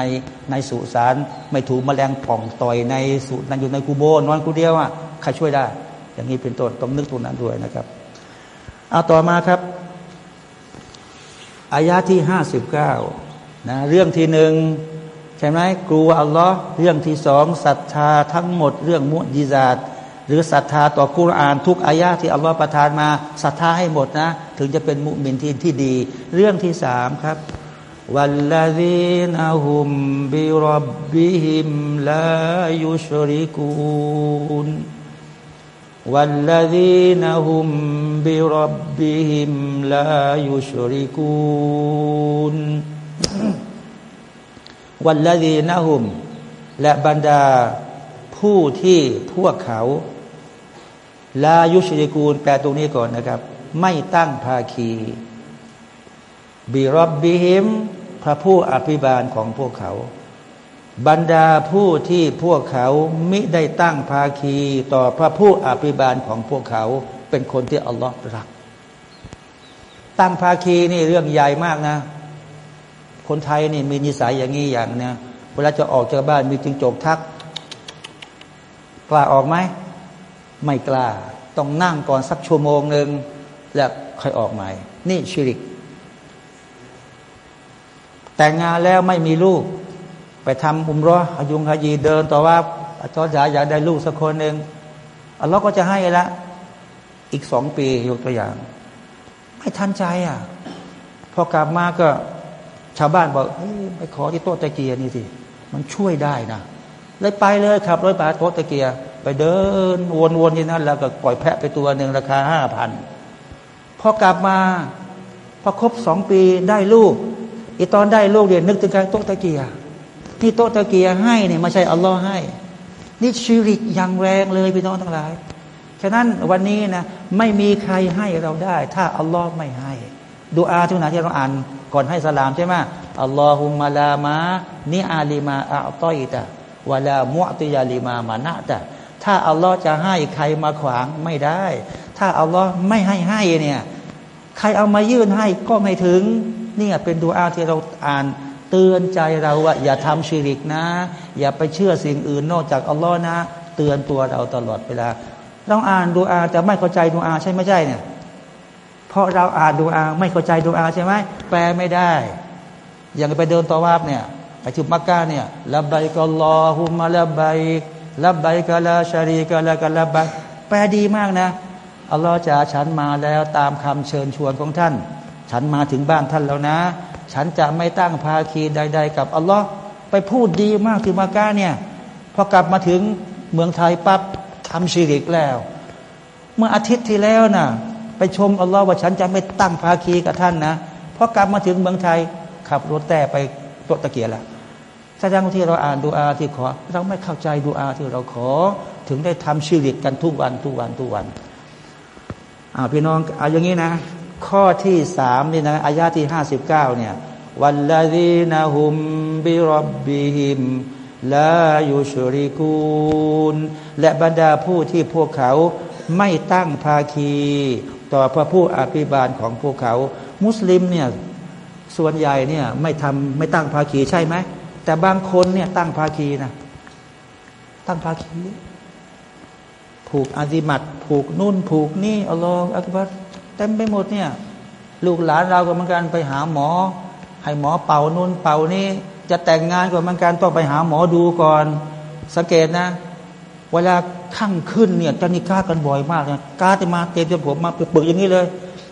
ในสุสานไม่ถูกมแมลงป่องต่อยในสุนันอยู่ในกูโบนอนกูเดียวอะใครช่วยได้ อย่างนี้เป็นต้นต้องนึกตรงนั้นด้วยนะครับเอาต่อมาครับอายาที่ห้าสิบเก้านะเรื่องที่หนึ่ง ใช่ไหมกลัวอัลลอฮ์เรื่องที่สองศรัทธาทั้งหมด เรื่องมุจิซาตหรือศรัทธาต่อกุรอานทุกอายาที่อัลลอฮ์ประทานมาศรัทธาให้หมดนะ ถึงจะเป็นมุมินที่ที่ดี เรื่องที่สามครับวัลลดีนฮุมบิรับบิฮิมลายุชริกูน วัลลดีนะฮุม และบรรดาผู้ที่พวกเขาลายุชริกูลแปลตรงนี้ก่อนนะครับ ไม่ตั้งภาคีบิรอบบิฮิมพระผู้อภิบาลของพวกเขา บรรดาผู้ที่พวกเขามิได้ตั้งภาคีต่อพระผู้อภิบาลของพวกเขา เป็นคนที่อัลลอฮ์รัก ตั้งภาคีนี่เรื่องใหญ่มากนะ คนไทยนี่มีนิสัยอย่างนี้อย่างเนี้ยเวลาจะออกจากบ้านมีจิงจกทัก กล้าออกไหมไม่กล้า ต้องนั่งก่อนสักชั่วโมงหนึ่งแล้วค่อยออกใหม่ นี่ชิริก แต่งงานแล้วไม่มีลูก ไปทำอุมรออายุงฮายีเดินต่อว่าอาจารย์อยากได้ลูกสักคนหนึ่งอัลลอฮ์ก็จะให้ละ อีกสองปียกตัวอย่าง ไม่ทันใจอะ พอกลับมาก็ ชาวบ้านบอกไปขอที่โต๊ะตะเกียนี่สิมันช่วยได้นะเลยไปเลยครับรถไปโต๊ะตะเกียไปเดินวนๆที่นั่นแล้วก็ปล่อยแพะไปตัวหนึ่งราคาห้าพันพอกลับมาพอครบสองปีได้ลูกอีตอนได้ลูกเดียนนึกถึงการโต๊ะตะเกียที่โตตะเกียให้เนี่ยไม่ใช่อัลลอฮ์ให้ นี่ชีริกอย่างแรงเลยพี่น้องทั้งหลายฉะนั้นวันนี้นะไม่มีใครให้เราได้ ถ้าอัลลอฮ์ไม่ให้ดูอาทุกนาที่เราอ่าน ก่อนให้สลามใช่ไหมอัลลอฮุมะลามานิอาลิมาอัลตอยตะวลามุติยาลิมามานะตะถ้าอัลลอฮ์จะให้ใครมาขวางไม่ได้ ถ้าอัลลอฮ์ไม่ให้ให้เนี่ยใครเอามายื่นให้ก็ไม่ถึงนี่เป็นดูอาที่เราอ่านเตือนใจเราว่าอย่าทำชีริกนะ อย่าไปเชื่อสิ่งอื่นนอกจากอัลลอฮ์นะ เตือนตัวเราตลอดเวลาเราอ่านดูอาแต่ไม่เข้าใจดูอาใช่ไม่ใช่เนี่ย เพราะเราอ่านดูอาไม่เข้าใจดูอาใช่ไหมแปลไม่ได้ อย่างไปเดินตอวาบเนี่ยไปถึงมักกะเนี่ยละบายกลอฮุมะละบายละบายกะลาชารีกะละกะละบายแปลดีมากนะอัลลอฮ์จะฉันมาแล้วตามคำเชิญชวนของท่าน ฉันมาถึงบ้านท่านแล้วนะ ฉันจะไม่ตั้งภาคีใด ๆ กับอัลลอฮ์ไปพูดดีมากที่มากกาเนี่ยพอกลับมาถึงเมืองไทยปั๊บทำชีริกแล้ว เมื่ออาทิตย์ที่แล้วนะ่ะ ไปชมอัลลอฮ์ว่าฉันจะไม่ตั้งภาคีกับท่านนะพอกลับมาถึงเมืองไทยขับรถแต่ไปโตตะเกียแล้วแสดงที่เราอ่านดูอาที่ขอ เราไม่เข้าใจดูอาที่เราขอ ถึงได้ทำชีริกกันทุกวันทุกวันทุกวันอ่าพี่น้องเอาอย่างนี้นะ ข้อที่สามนี่นะอายาที่ห้าสิบเก้าเนี่ยวันละดีนะฮุมบิรับบิฮิมลายุชริกูนและบรรดาผู้ที่พวกเขาไม่ตั้งภาคี ต่อพระผู้อภิบาลของพวกเขา มุสลิมเนี่ยส่วนใหญ่เนี่ยไม่ทำไม่ตั้งภาคีใช่ไหมแต่บางคนเนี่ยตั้งภาคีนะตั้งภาคีผูกอาซิมัดผูกนุ่นผูกนี่อัลลอฮฺอักบัรเต็มไปหมดเนี่ย ลูกหลานเราก็เหมือนกันไปหาหมอ ให้หมอเป่านุ่นเป่านี่จะแต่งงานก็เหมือนกันต้องไปหาหมอดูก่อน สังเกตนะ เวลาข้างขึ้นเนี่ยจะนิก้ากันบ่อยมากนี่ยกาจะมาเต็มจนผมมาเปิดอย่างนี้เลย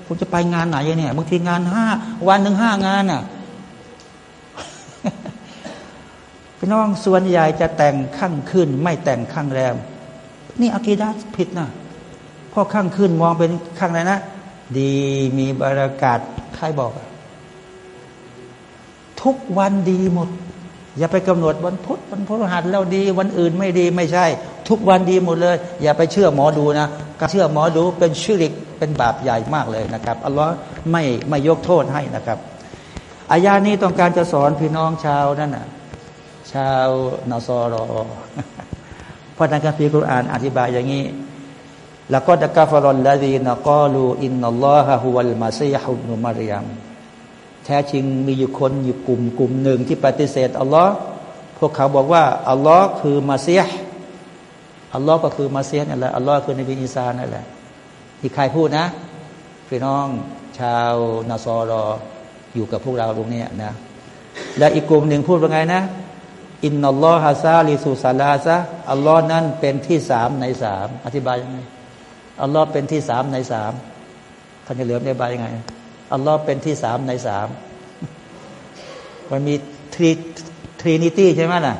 คุณจะไปงานไหนเนี่ยบางทีงานห้าวันหนึ่งห้างานน่ะพี่น้องส่วนใหญ่จะแต่งข้างขึ้น ไม่แต่งข้างแรม นี่อากีดาผิดนะพราะข้างขึ้นมองเป็นข้างไหนนะ ดีมีบรรยากาศใครบอก ทุกวันดีหมด อย่าไปกำหนดวันพุธวันพฤหัสแล้วดี วันอื่นไม่ดีไม่ใช่ ทุกวันดีหมดเลย อย่าไปเชื่อหมอดูนะการเชื่อหมอดูเป็นชิริกเป็นบาปใหญ่มากเลยนะครับอัลลอฮ์ไม่ไม่ยกโทษให้นะครับอายานี้ต้องการจะสอนพี่น้องชาวนั่นน่ะชาวนาซอรอเพราะในคัมภีร์คุรานอธิบายอย่างนี้لقد كفر الذين قالوا إن الله هو المسيح ابن مريم แท้จริงมีอยู่คนอยู่กลุ่มกลุ่มหนึ่งที่ปฏิเสธอัลลอฮ์พวกเขาบอกว่าอัลลอฮ์คือมาเซีฮอัลลอฮ์ก็คือมาเซีฮนั่นแหละอัลลอฮ์คือนบีอีสานั่นแหละที่ใครพูดนะพี่น้องชาวนาซอรออยู่กับพวกเราตรงนี้นะและอีกกลุ่มหนึ่งพูดว่าไงนะ إن الله ثالث ثلاثة อัลลอฮ์นั้นเป็นที่สามในสามอธิบายยังไงอัลลอฮ์เป็นที่สามในสามท่านจะเหลือในบายยังไง อัลลอฮ์เป็นที่สามในสามมันมี three trinity ใช่ไหมล่ะ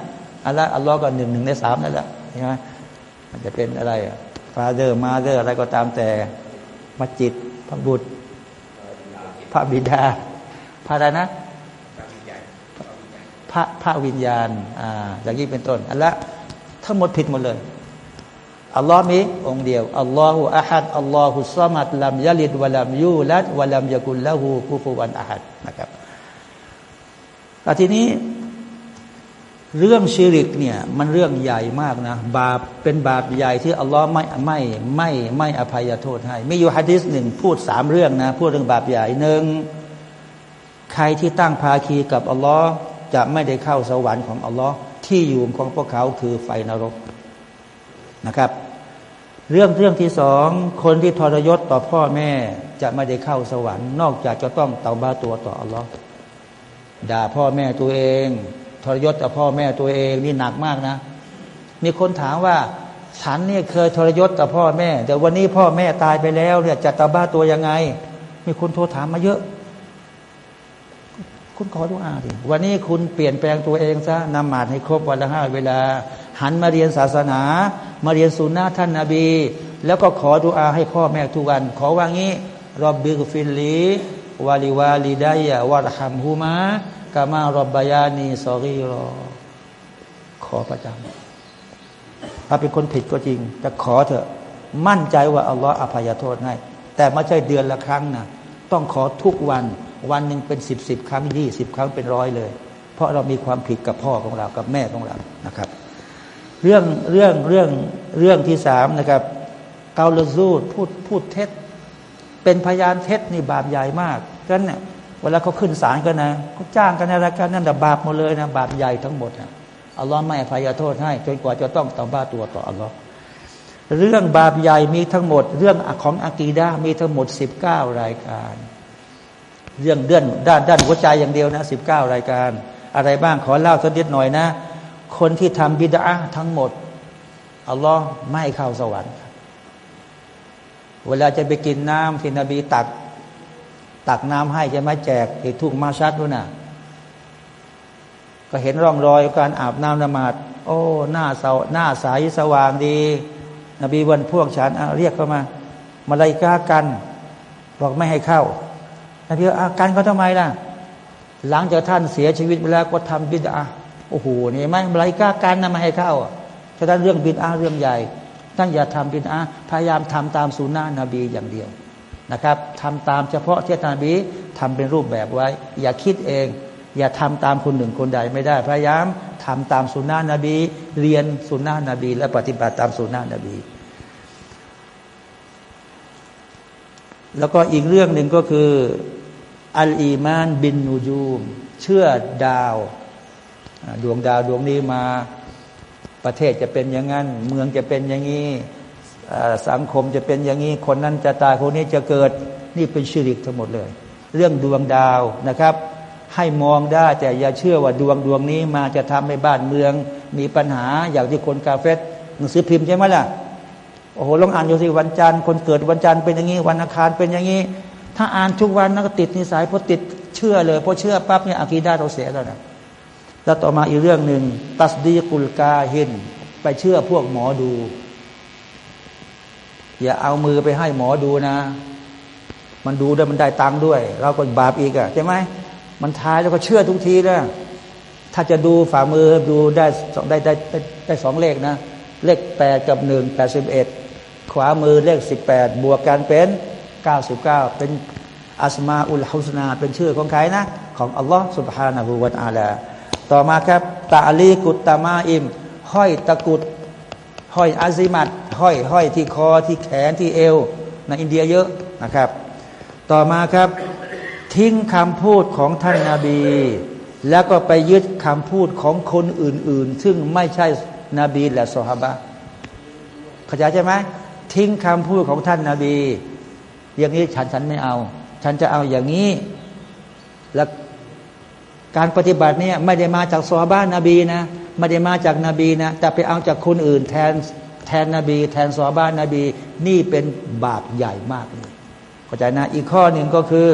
อัลลอฮ์อัลลอฮ์ก็หนึ่งหนึ่งในสามนั่นแหละใช่ไหมมันจะเป็นอะไรอะ father mother อะไรก็ตามแต่พระจิตพระบุตร พระบิดา พระอะไรนะพระพระวิญญาณอ่าอย่างนี้เป็นต้นอันละทั้งหมดผิดหมดเลย อัลลอฮ์มีองเดียวอัลลอฮฺอะฮัดอัลลอฮฺซามัดลัมยาลิดวะลัมยูลัดวะลัมยากุลละหูกุฟุวันอะฮัดนะครับแต่ทีนี้เรื่องชิริกเนี่ยมันเรื่องใหญ่มากนะบาปเป็นบาปใหญ่ที่อัลลอฮ์ไม่ไม่ไม่ไม่อภัยโทษให้มีอยู่ฮะดิษหนึ่งพูดสามเรื่องนะพูดเรื่องบาปใหญ่หนึ่งใครที่ตั้งภาคีกับอัลลอฮ์จะไม่ได้เข้าสวรรค์ของอัลลอฮ์ที่อยู่ของพวกเขาคือไฟนรกนะครับ เรื่องเรื่องที่สองคนที่ทรยศต่อพ่อแม่จะไม่ได้เข้าสวรรค์ นอกจากจะต้องเตาบ้าตัวต่ออัลลอฮ์ด่าพ่อแม่ตัวเอง ทรยศต่อพ่อแม่ตัวเองนี่หนักมากนะ มีคนถามว่าฉันเนี่ยเคยทรยศต่อพ่อแม่ แต่วันนี้พ่อแม่ตายไปแล้วเนี่ยจะเตาบัตตัวยังไง มีคนโทรถามมาเยอะ คุณขอดุอาดิวันนี้คุณเปลี่ยนแปลงตัวเองซะนมาซให้ครบวันละห้าเวลา หันมาเรียนศาสนา มาเรียนสุนนะฮ์ท่านนบี แล้วก็ขอดุอาให้พ่อแม่ทุกวัน ขอว่างี้رب اغفر لي ولوالدي وارحمهماกามารบบายานีสอรีรอ ขอประจำถ้าเป็นคนผิดก็จริง แต่ขอเถอะ มั่นใจว่าอัลลอฮฺอภัยโทษให้ แต่ไม่ใช่เดือนละครั้งนะต้องขอทุกวัน วันหนึ่งเป็นสิบสิบครั้งยี่สิบครั้งเป็นร้อยเลย เพราะเรามีความผิดกับพ่อของเรากับแม่ของเรานะครับ เรื่องเรื่องเรื่องเรื่องที่สามนะครับเกาลซูดพูดพูดเท็จ เป็นพยานเท็จนี่บาปใหญ่มากฉะนั้นเนี่ยเวลาเขาขึ้นศาลกันนะเขาจ้างกันนรายการนั่นแต่บาปหมดเลยนะบาปใหญ่ทั้งหมดนะอัลลอฮ์ไม่อภัยโทษให้ จนกว่าจะต้องต่อบ้าตัวต่ออัลลอฮ์เรื่องบาปใหญ่มีทั้งหมด เรื่องของอากีดามีทั้งหมดสิบเก้ารายการ เรื่องเดือนด้านด้านหัวใจอย่างเดียวนะสิบเก้ารายการ อะไรบ้างขอเล่าสักนิดหน่อยนะ คนที่ทำบิดาทั้งหมดอัลลอฮ์ไม่เข้าสวรรค์ เวลาจะไปกินน้ำที่นบีตัก ตักน้ำให้จะมาแจกที่ทุ่งมาชัดด้วยนะก็เห็นร่องรอยการอาบน้ำนมาด โอ้ หน้าเสาหน้าใสสว่างดี นบีวันพวกฉันเรียกเข้ามา มาไล่กากัน บอกไม่ให้เข้า นบีอากันเขาทำไมล่ะ หลังจากท่านเสียชีวิตไปแล้วก็ทำบิดา โอ้โหนี่ไหมมาไล่กากันนะม่ให้เข้าฉะนั้นเรื่องบิดาเรื่องใหญ่ท่านอย่าทำบิดาพยายามทำตามสุนนะนบีอย่างเดียวนะครับทำตามเฉพาะที่นบีทำเป็นรูปแบบไว้ อย่าคิดเอง อย่าทำตามคนหนึ่งคนใดไม่ได้ พยายามทำตามสุนนะนบี เรียนสุนนะนบี และปฏิบัติตามสุนนะนบี แล้วก็อีกเรื่องหนึ่งก็คืออัลอีมานบินนูยูม เชื่อดาว ดวงดาวดวงนี้มาประเทศจะเป็นอย่างนั้น เมืองจะเป็นอย่างนี้สังคมจะเป็นอย่างนี้ คนนั้นจะตายคนนี้จะเกิดนี่เป็นชีริกทั้งหมดเลย เรื่องดวงดาวนะครับ ให้มองได้แต่อย่าเชื่อว่าดวงดวงนี้มาจะทำให้บ้านเมือง มีปัญหาอย่างที่คนกาเฟตหนังสือพิมพ์ใช่ไหมล่ะโอ้โหลองอ่านดูสิวันจันทร์คนเกิดวันจันทร์เป็นอย่างนี้ วันอังคารเป็นอย่างนี้ ถ้าอ่านทุกวันนั่นก็ติดนิสัยพอติดเชื่อเลยพอเชื่อปั๊บเนี่ยอากีดาเราเสียแล้วนะ แล้วต่อมาอีกเรื่องหนึ่งตัสดีกุลกาเห็นไปเชื่อพวกหมอดู อย่าเอามือไปให้หมอดูนะ มันดูได้มันได้ตังค์ด้วย เราก็บาปอีกอะใช่ไหมมันทายแล้วก็เชื่อทุกทีนะถ้าจะดูฝ่ามือดูได้ได้ได้ได้ได้สองเลขนะ เลขแปดกับหนึ่งแปดสิบเอ็ดขวามือเลขสิบแปดบวกกันเป็นเก้าสิบเก้าเป็นอัสมาอุลฮุสนา เป็นชื่อของใครนะ ของอัลลอฮ์สุบฮานาหูวาตาลา ต่อมาครับตาลีกุตตามาอิม ห้อยตะกุด ห้อยอาซิมัดห้อยห้อยที่คอที่แขนที่เอวในอินเดียเยอะนะครับ ต่อมาครับ ทิ้งคำพูดของท่านนาบี แล้วก็ไปยึดคำพูดของคนอื่น ๆ ซึ่งไม่ใช่นบีและสฮาบะเข้าใจใช่ไหมทิ้งคำพูดของท่านนาบี อย่างนี้ฉันฉันไม่เอา ฉันจะเอาอย่างนี้ แล้ว การปฏิบัติเนี่ยไม่ได้มาจากสฮาบะนบีนะไม่ได้มาจากนาบีนะแต่ไปเอาจากคนอื่นแทนแทนนบี แทนสฮาบะนบี นี่เป็นบาปใหญ่มากเลยเข้าใจนะอีกข้อหนึ่งก็คือ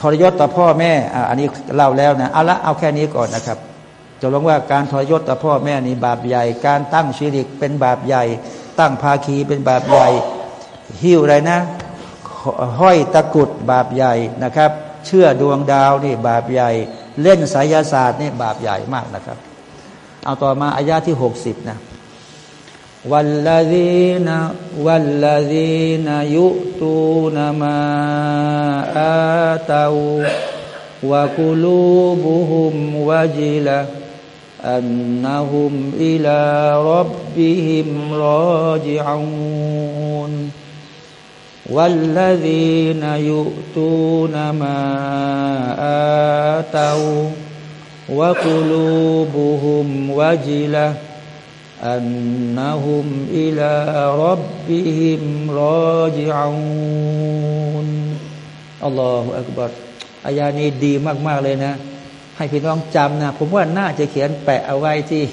ทรยศต่อพ่อแม่อันนี้เล่าแล้วนะเอาละเอาแค่นี้ก่อนนะครับจะลงว่าการทรยศต่อพ่อแม่นี่บาปใหญ่ การตั้งชีริกเป็นบาปใหญ่ ตั้งภาคีเป็นบาปใหญ่หิ้วอะไรนะ ห้อยตะกุดบาปใหญ่นะครับ เชื่อดวงดาวนี่บาปใหญ่ เล่นสายศาสตร์นี่บาปใหญ่มากนะครับ เอาต่อมาอายาที่หกสิบนะวัลลาดีนะวัลลาดีนยุตูนามาอาตาวะกุลูบุหุมวะจิละอันนะฮุมอิลารับบิหิมรอจิอุน والذين يؤتون ما آتوا وقلوبهم وجله أنهم إلى ربهم راجعون อัลลอฮฺอักบัรอายานี้ดีมาก ๆ เลยนะ ให้พี่น้องจำนะ ผมว่าน่าจะเขียนแปะเอาไว้ที่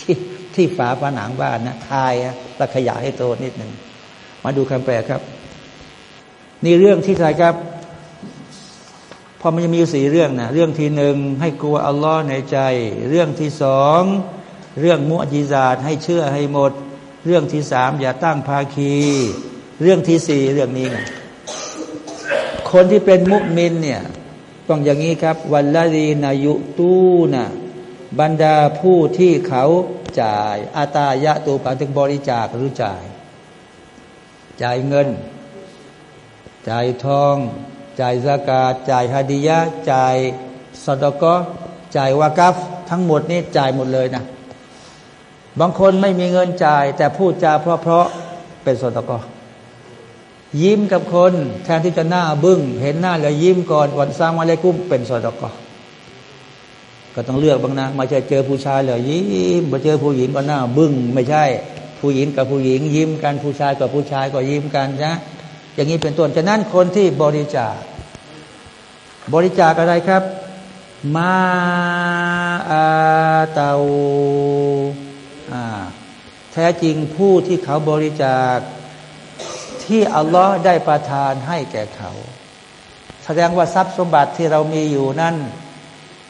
ที่ที่ฝาผนังบ้านนะทายแล้วขยายให้โตนิดหนึ่ง มาดูคำแปลครับ นี่เรื่องที่ใครครับพอมันจะมีสี่เรื่องนะเรื่องที่หนึ่งให้กลัวอัลลอฮ์ในใจ เรื่องที่สองเรื่องมุอจิซาตให้เชื่อให้หมด เรื่องที่สามอย่าตั้งภาคี เรื่องที่สี่เรื่องนี้นะคนที่เป็นมุกมินเนี่ยต้องอย่างนี้ครับ วันละดีนายุตู้นะบรรดาผู้ที่เขาจ่ายอาตายะตูปาถึงบริจาคหรือจ่าย จ่ายเงิน จ่ายทอง จ่ายสกาจ่ายฮาดียะจ่ายสดก็จ่ายวากัฟทั้งหมดนี่จ่ายหมดเลยนะ บางคนไม่มีเงินจ่าย แต่พูดจาเพราะๆเป็นสตอกยิ้มกับคนแทนที่จะหน้าบึง้ง เห็นหน้าแล้วยิ้มก่อนวันสร้างมาเลกุ้มเป็นสตกก็ต้องเลือกบางนะมาเจอเจอผู้ชายเลยยิ้มมาเจอผู้หญิงก็หน้าบึง้ง ไม่ใช่ ผู้หญิงกับผู้หญิง ยิ้มกันผู้ชายกับผู้ชายก็ยิ้มกันนะ อย่างนี้เป็นต้นฉะนั้นคนที่บริจาค บริจาคอะไรครับ มาอาเตาแท้จริงผู้ที่เขาบริจาค ที่อัลลอฮ์ได้ประทานให้แก่เขา แสดงว่าทรัพย์สมบัติที่เรามีอยู่นั่น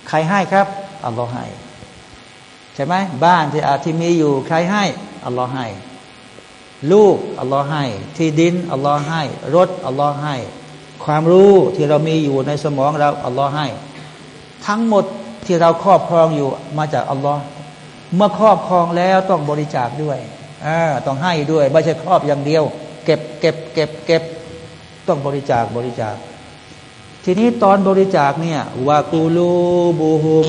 ใครให้ครับ อัลลอฮ์ให้ ใช่ไหมบ้านที่อาที่มีอยู่ ใครให้ อัลลอฮ์ให้ ลูกอัลลอฮ์ให้ ที่ดินอัลลอฮ์ให้ รถอัลลอฮ์ให้ ความรู้ที่เรามีอยู่ในสมองเราอัลลอฮ์ให้ ทั้งหมดที่เราครอบครองอยู่มาจากอัลลอฮ์เมื่อครอบครองแล้วต้องบริจาคด้วยต้องให้ด้วยไม่ใช่ครอบอย่างเดียว เก็บเก็บเก็บเก็บต้องบริจาคบริจาค ทีนี้ตอนบริจาคเนี่ยวากูลูบูฮุม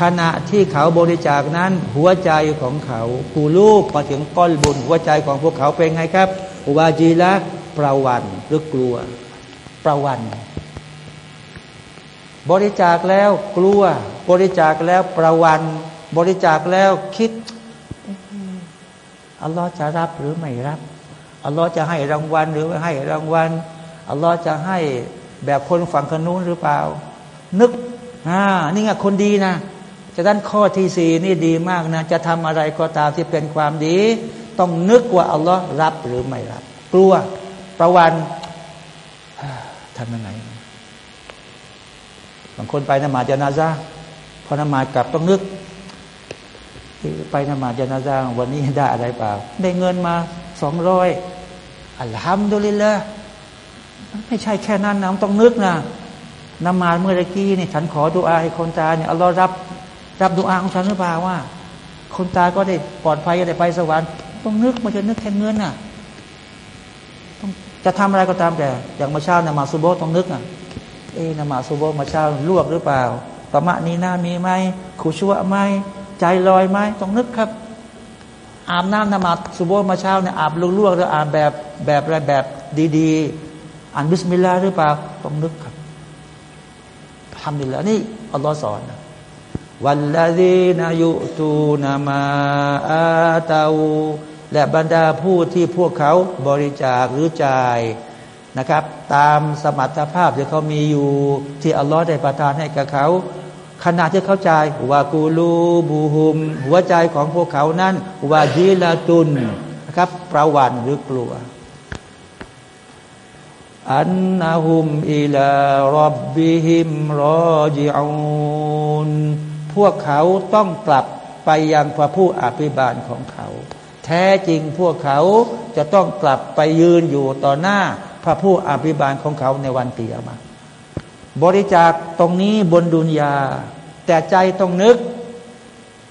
ขณะที่เขาบริจาคนั้น หัวใจของเขากูลูกมาถึงก้อนบุญ หัวใจของพวกเขาเป็นไงครับวาจีละประวันหรือกลัว ประวัน บริจาคแล้วกลัว บริจาคแล้วประวัน บริจาคแล้วคิดอัลลอฮ์จะรับหรือไม่รับอัลลอฮ์จะให้รางวัลหรือไม่ให้รางวัลอัลลอฮ์จะให้แบบคนฝั่งขนู้นหรือเปล่า นึกอ่านี่ไงคนดีนะ จะด้านข้อที่สี่นี่ดีมากนะ จะทำอะไรก็ตามที่เป็นความดี ต้องนึกว่าอัลลอฮ์รับหรือไม่รับ กลัวประวันทำยังไงบางคนไปนมาจานาซาพอนมากลับต้องนึก ไปนมาจานาซาวันนี้ได้อะไรเปล่า ได้เงินมาสองร้อยอัลฮัมดุลิลละไม่ใช่แค่นั้นนะต้องนึกนะนมาเมื่อกี้นี่ฉันขอดุอาให้คนตาเนี่ยอัลลอฮ์รับ รับดุอาของฉันหรือเปล่าว่า คนตายก็ได้ปลอดภัยได้ไปสวรรค์ต้องนึกมันจะนึกแค่เงินน่ะต้องจะทำอะไรก็ตามแต่ อย่างมาเช้านมาสุโบต้องนึกอะเอ๊นมาสุโบมาเช้าลวกหรือเปล่าตมะนี้หน้ามีไหมขุชัวไหมใจลอยไหมต้องนึกครับ อาบน้ำนมาสุโบมาเช้าเนี่ยอาบลวกๆหรืออาบแบบแบบอะไรแบบดีๆอ่านบิสมิลลาห์หรือเปล่าต้องนึกครับทำดีแล้วนี่อัลลอฮ์สอนนะ วัลลดีนายุตูนามาอาตาและบรรดาผู้ที่พวกเขาบริจาคหรือจ่ายนะครับ ตามสมรรถภาพที่เขามีอยู่ที่อัลลอฮ์ได้ประทานให้กับเขา ขณะที่เขาจ่ายวากูลูบูฮุม หัวใจของพวกเขานั้นวาจิลาตุนนะครับประวันหรือกลัวอันนาฮุมอิลารบบิฮิมรอจิอูน พวกเขาต้องกลับไปยังพระผู้อภิบาลของเขา แท้จริงพวกเขาจะต้องกลับไปยืนอยู่ต่อหน้าพระผู้อภิบาลของเขาในวันเตียมา บริจาคตรงนี้บนดุนยา แต่ใจต้องนึก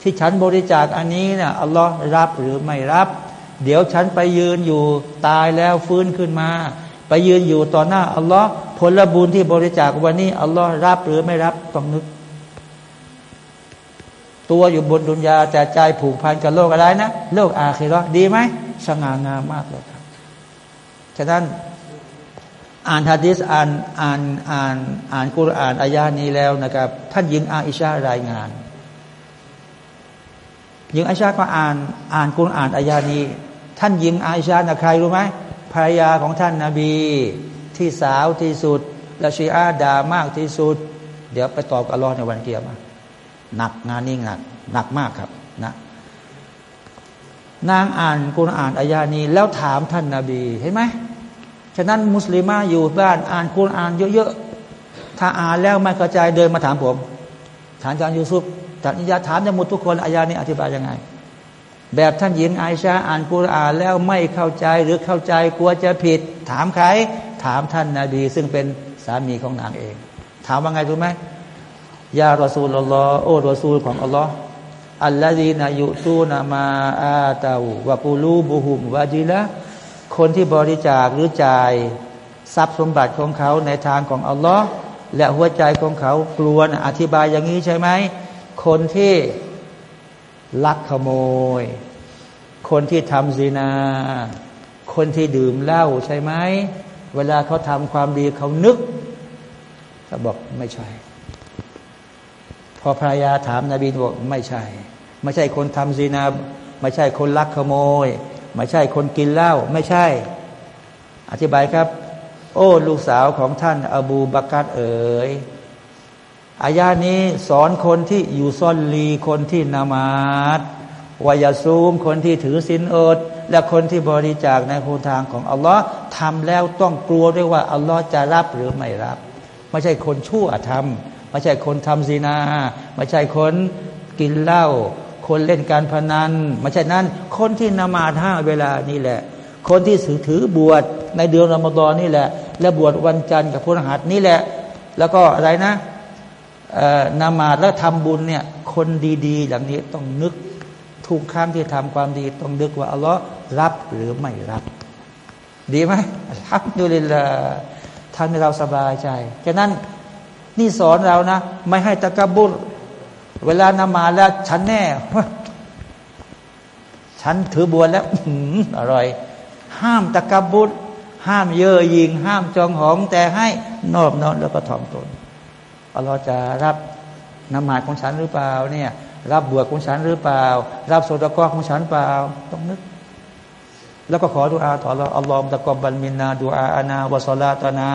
ที่ฉันบริจาคอันนี้เนะ่ยอัลลอฮ์รับหรือไม่รับ เดี๋ยวฉันไปยืนอยู่ตายแล้วฟื้นขึ้นมา ไปยืนอยู่ต่อหน้าอัลลอฮ์ผลบุญที่บริจาควันนี้อัลลอฮ์รับหรือไม่รับต้องนึก ตัวอยู่บนดุนยาแต่ใจผูกพันกับโลกอะไรนะ โลกอาคีรอดีไหมสง่างามมากเลยครับฉะนั้นอ่านฮะดิษอ่านอ่านอ่านอ่านกุรอ่านอายานี้แล้วนะครับ ท่านยิงอาอิชารายงานยิงอาอิชาก็อ่านอ่านกุรอ่านอายานี้ ท่านยิงอาอิชานะใครรู้ไหมภรรยาของท่านนาบีที่สาวที่สุดและชีอาดามากที่สุด เดี๋ยวไปตอบกับอัลลอฮ์ในวันเกียรมา หนักงานนี้หนักหนักมากครับนะนางอ่านกุรอ่านอายานี้ แล้วถามท่านนาบีเห็นไหมฉะนั้นมุสลิมาอยู่บ้านอ่านกุรอ่านเยอะๆถ้าอ่านแล้วไม่เข้าใจเดินมาถามผมถามอาจารย์ยูซุฟถามยาถามจะหมดทุกคนอายานี้อธิบายยังไง แบบท่านหญิงไอชาอ่านกุรอ่านแล้วไม่เข้าใจหรือเข้าใจกลัวจะผิด ถามใครถามท่านนาบีซึ่งเป็นสามีของนางเอง ถามว่าไงรู้ไหม ยารอซูลอัลลอฮ์โอ้รอซูลของอัลลอฮ์อัลลอฮีนายุตูนามาอาตาวะกูลูบุหุมวาจิละคนที่บริจาคหรือจ่ายทรัพย์สมบัติของเขาในทางของอัลลอฮ์และหัวใจของเขากลัวนะอธิบายอย่างนี้ใช่ไหม คนที่ลักขโมย คนที่ทำซีนา คนที่ดื่มเหล้าใช่ไหม เวลาเขาทำความดีเขานึกเขาบอกไม่ใช่ อภรรยาถามนาบีบอกไม่ใช่ ไม่ใช่คนทำซีนา ไม่ใช่คนลักขโมย ไม่ใช่คนกินเหล้าไม่ใช่ อธิบายครับ โอ้ลูกสาวของท่าน อบูบักัดเอ๋ยอายานี้สอนคนที่อยู่ซ่อนลีคนที่นามาดวายาซูม คนที่ถือศีลอด และคนที่บริจาคในโคทางของอัลลอฮ์ทำแล้วต้องกลัวด้วยว่าอัลลอฮ์จะรับหรือไม่รับ ไม่ใช่คนชั่วทำ ไม่ใช่คนทำซีนา ไม่ใช่คนกินเหล้าคนเล่นการพนันไม่ใช่นั้น คนที่นมาท่าเวลานี่แหละ คนที่ถือถือบวชในเดือนรอมฎอนนี่แหละ และบวชวันจันทร์กับพฤหัสนี่แหละ แล้วก็อะไรนะนามาแล้วทำบุญเนี่ย คนดีๆอย่างนี้ต้องนึกทุกครั้งที่ทำความดีต้องนึกว่าอัลลอฮ์รับหรือไม่รับ ดีไหมทักดูเลยละทำให้เราสบายใจฉะนั้น นี่สอนเรานะ ไม่ให้ตะกบุรเวลานมาแล้ว ฉันแน่ ฉันถือบวชแล้วอร่อย ห้ามตะกบุรห้ามเย่อหยิงห้ามจองหอง แต่ให้นอบน้อมแล้วก็ถ่อมตนอัลลอฮ์จะรับนมาของฉันหรือเปล่าเนี่ย รับบวชของฉันหรือเปล่า รับโซดากอของฉันเปล่า ต้องนึก แล้วก็ขอดุอาต่อเราอัลลอฮ์ตะกบันมินนาดุอาอานา วะซลาตานา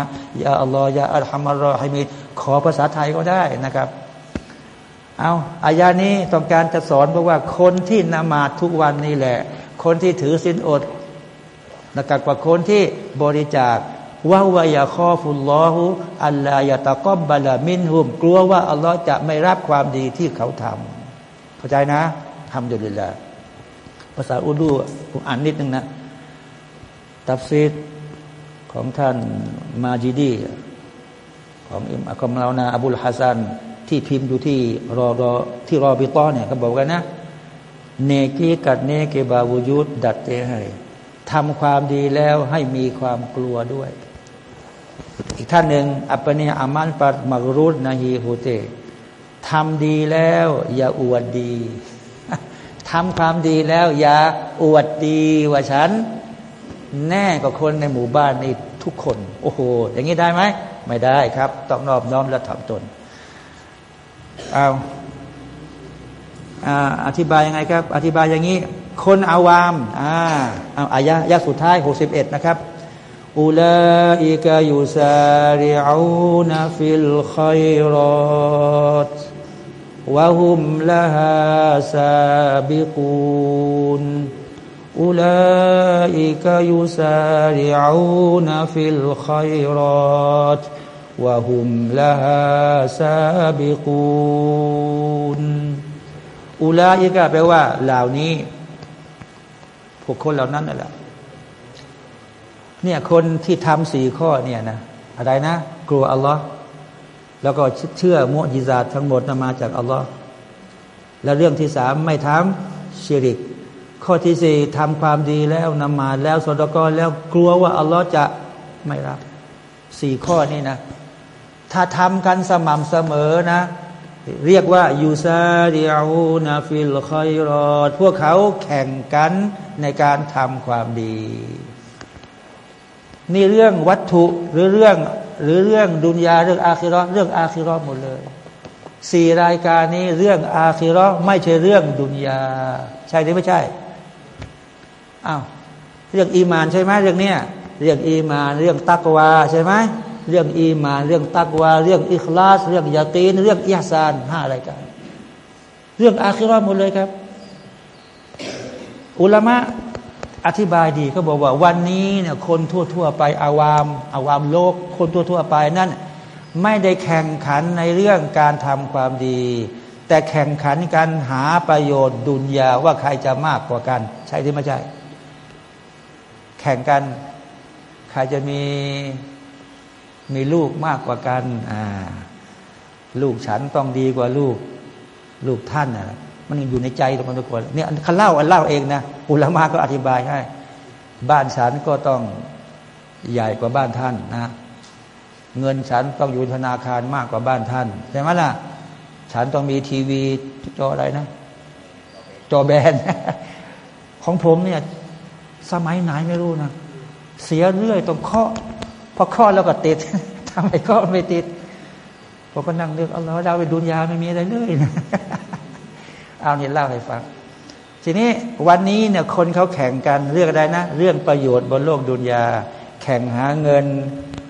ยาอัลลอฮ์ยาอัลฮัมมัลรอฮิมิดขอภาษาไทยก็ได้นะครับ เอาอายานี้ต้องการจะสอนเพราะว่าคนที่นมาทุกวันนี่แหละ คนที่ถือสินอดนะครับกว่าคนที่บริจาคว่าวายาคอฟุลลอฮุอัลลายาตะกอบบาลามินหุม กลัวว่าอัลลอฮ์จะไม่รับความดีที่เขาทำเข้าใจนะทำอยู่เลยละภาษาอุดูผมอ่านนิดนึงนะ ตัฟซีดของท่านมาจิดี ของอิมอัคมลานาอบุลฮัสันที่พิมพ์อยู่ที่รอรอที่รอบิตอเนี่ยเขาบอกกันนะเนกีกัดเนเกบาวูยุดดัดเจให้ทำความดีแล้วให้มีความกลัวด้วย อีกท่านหนึ่งอัปปนีอามันปัดมักรุดนาฮีฮูเตทำดีแล้ว อย่าอวดดีทำความดีแล้ว อย่าอวดดีว่าฉัน แน่กว่าคนในหมู่บ้านนี่ทุกคน โอ้โห อย่างนี้ได้ไหม ไม่ได้ครับ ต้องนอบน้อมและถ่อมตนเอาอธิบายยังไงครับ อธิบายอย่างนี้ คนอาวามอ่าเอาอายะยะสุดท้าย 61 นะครับอุลาอิกายุซาริอูนฟิลคอยรอตวะฮุมลาฮาซาบิกูน أولئك يسارعون في الخيرات وهم لها سابقون أولئك แปลว่าเหล่านี้พวกคนเหล่านั้นนั่นแหละเนี่ยคนที่ทำสี่ข้อเนี่ยนะอะไรนะ กลัวอัลลอฮ์แล้วก็เชื่อมุจิซาตทั้งหมดนมาจากอัลลอฮ์และเรื่องที่สามไม่ทำชิริก ข้อที่สี่ทำความดีแล้วนมาแล้วสดกรแล้วกลัวว่าอัลลอฮ์จะไม่รับสี่ข้อนี้นะ ถ้าทำกันสม่ำเสมอนะ เรียกว่าيسارعون في الخيرات พวกเขาแข่งกันในการทำความดี นี่เรื่องวัตถุหรือเรื่องหรือเรื่องดุนยาเรื่องอาคิรอเรื่องอาคิรอหมดเลยสี่รายการนี้เรื่องอาคิรอไม่ใช่เรื่องดุนยา ใช่หรือไม่ใช่ อ้าวเรื่องอีมานใช่ไหมเรื่องเนี้ยเรื่องอีมานเรื่องตักวาใช่ไหมเรื่องอีมานเรื่องตักวา เรื่องอิคลาส เรื่องยาตีน เรื่องอิฮซานห้ารายการเรื่องอาคิรอหมดเลยครับ อุลามะอธิบายดีเขาบอกว่าวันนี้เนี่ยคนทั่ว ๆ ไปอาวามอาวามโลก คนทั่ว ๆ ไปนั่นไม่ได้แข่งขันในเรื่องการทำความดี แต่แข่งขันกันหาประโยชน์ดุนยาว่าใครจะมากกว่ากัน ใช่หรือไม่ใช่ แข่งกัน ใครจะมีมีลูกมากกว่ากัน อ่า ลูกฉันต้องดีกว่าลูก ลูกท่านนะมันอยู่ในใจของมันทุกคนเนี่ยเขาเล่าอันเล่าเองนะอุลามะก็อธิบายให้ บ้านฉันก็ต้องใหญ่กว่าบ้านท่านนะ เงินฉันต้องอยู่ธนาคารมากกว่าบ้านท่านใช่ไหมล่ะ ฉันต้องมีทีวีจออะไรนะ จอแบน ของผมเนี่ย สมัยไหนไม่รู้นะ เสียเรื่อยต้องเคาะพอเคาะแล้วก็ติดทำไมเคาะไม่ติดผมก็นั่งเลือกเอาแล้วเราไปดุนยาไม่มีอะไรเลยนะเอาเนี่ยเล่าให้ฟังทีนี้วันนี้เนี่ยคนเขาแข่งกันเรื่องอะไรนะ เรื่องประโยชน์บนโลกดุนยา แข่งหาเงิน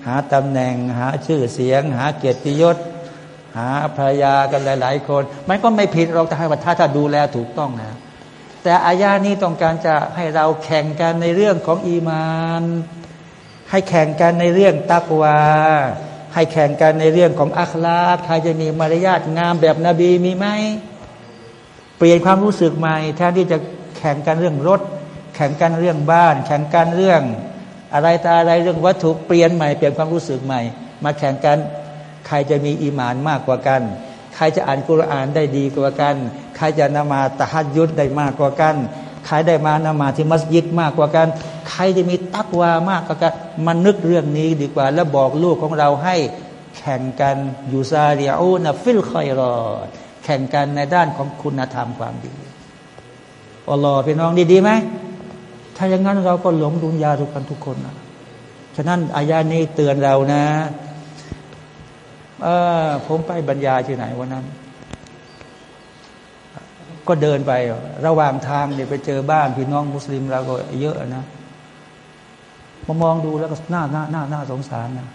หาตำแหน่ง หาชื่อเสียง หาเกียรติยศ หาภรรยากันหลาย ๆ คน มันก็ไม่ผิดเราแต่ให้ว่าถ้าถ้าดูแลถูกต้องนะ แต่อายานี้ต้องการจะให้เราแข่งกันในเรื่องของอีมาน ให้แข่งกันในเรื่องตักวา ให้แข่งกันในเรื่องของอัคลาใครจะมีมารยาทงามแบบนบีมีไหมเปลี่ยนความรู้สึกใหม่แทนที่จะแข่งกันเรื่องรถ แข่งกันเรื่องบ้าน แข่งกันเรื่อง อะไรตาอะไรเรื่องวัตถุเปลี่ยนใหม่เปลี่ยนความรู้สึกใหม่ มาแข่งกันใครจะมีอีมานมากกว่ากัน ใครจะอ่านกุรอานได้ดีกว่ากัน ใครจะนมาซตะฮัจญุดได้มากกว่ากันใครได้มานมาซที่มัสยิดมากกว่ากันใครจะมีตักวามากกว่ากันมานึกเรื่องนี้ดีกว่า แล้วบอกลูกของเราให้แข่งกันيسارعون في الخيرات แข่งกันในด้านของคุณธรรมความดีอัลลอฮ์พี่น้องดีดีไหมถ้าอย่างนั้นเราก็หลงดุนยาทุกคนทุกคนนะฉะนั้นอายานี้เตือนเรานะ เออผมไปบรรยายที่ไหนวันนั้น ก็เดินไประหว่างทางเนี่ยไปเจอบ้านพี่น้องมุสลิมเราก็เยอะนะมามองดูแล้วก็น่าหน่าหน่าหน่าสงสารนะ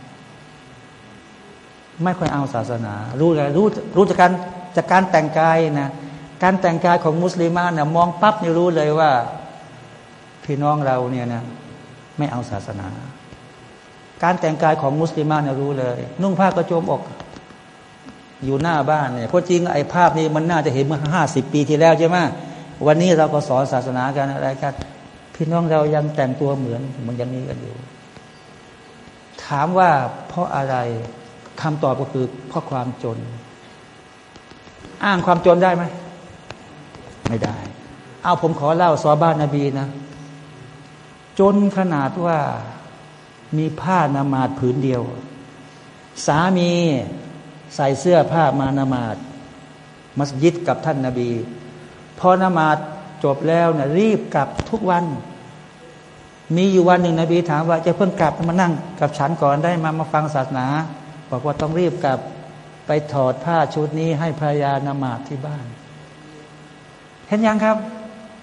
ไม่ค่อยเอาศาสนา รู้เลยรู้รู้จากการจากการแต่งกายนะการแต่งกายของมุสลิมานะมองปั๊บนี่รู้เลยว่า พี่น้องเราเนี่ยนะไม่เอาศาสนา การแต่งกายของมุสลิมานี่ยรู้เลย นุ่งผ้ากระโจมอก อยู่หน้าบ้านเนี่ยเพราะจริงไอ้ภาพนี้มันน่าจะเห็นเมื่อห้าสิบปีที่แล้วใช่ไหมวันนี้เราก็สอนศาสนากันอะไรกันพี่น้องเรายังแต่งตัวเหมือนเหมือนอย่างนี้กันอยู่ ถามว่าเพราะอะไรคำตอบก็คือเพราะความจน อ้างความจนได้ไหมไม่ได้ เอาผมขอเล่าซอบ้านนบีนะ จนขนาดว่ามีผ้านามาดผืนเดียว สามี ใส่เสื้อผ้ามานามาดมัสยิดกับท่านนาบี พอนามาดจบแล้วนะรีบกลับทุกวัน มีอยู่วันหนึ่งนบีถามว่าจะเพิ่งกลับมานั่งกับฉันก่อนได้มามาฟังศาสนา บอกว่าต้องรีบกลับไปถอดผ้าชุดนี้ให้ภรรยานามาดที่บ้าน เห็นยังครับ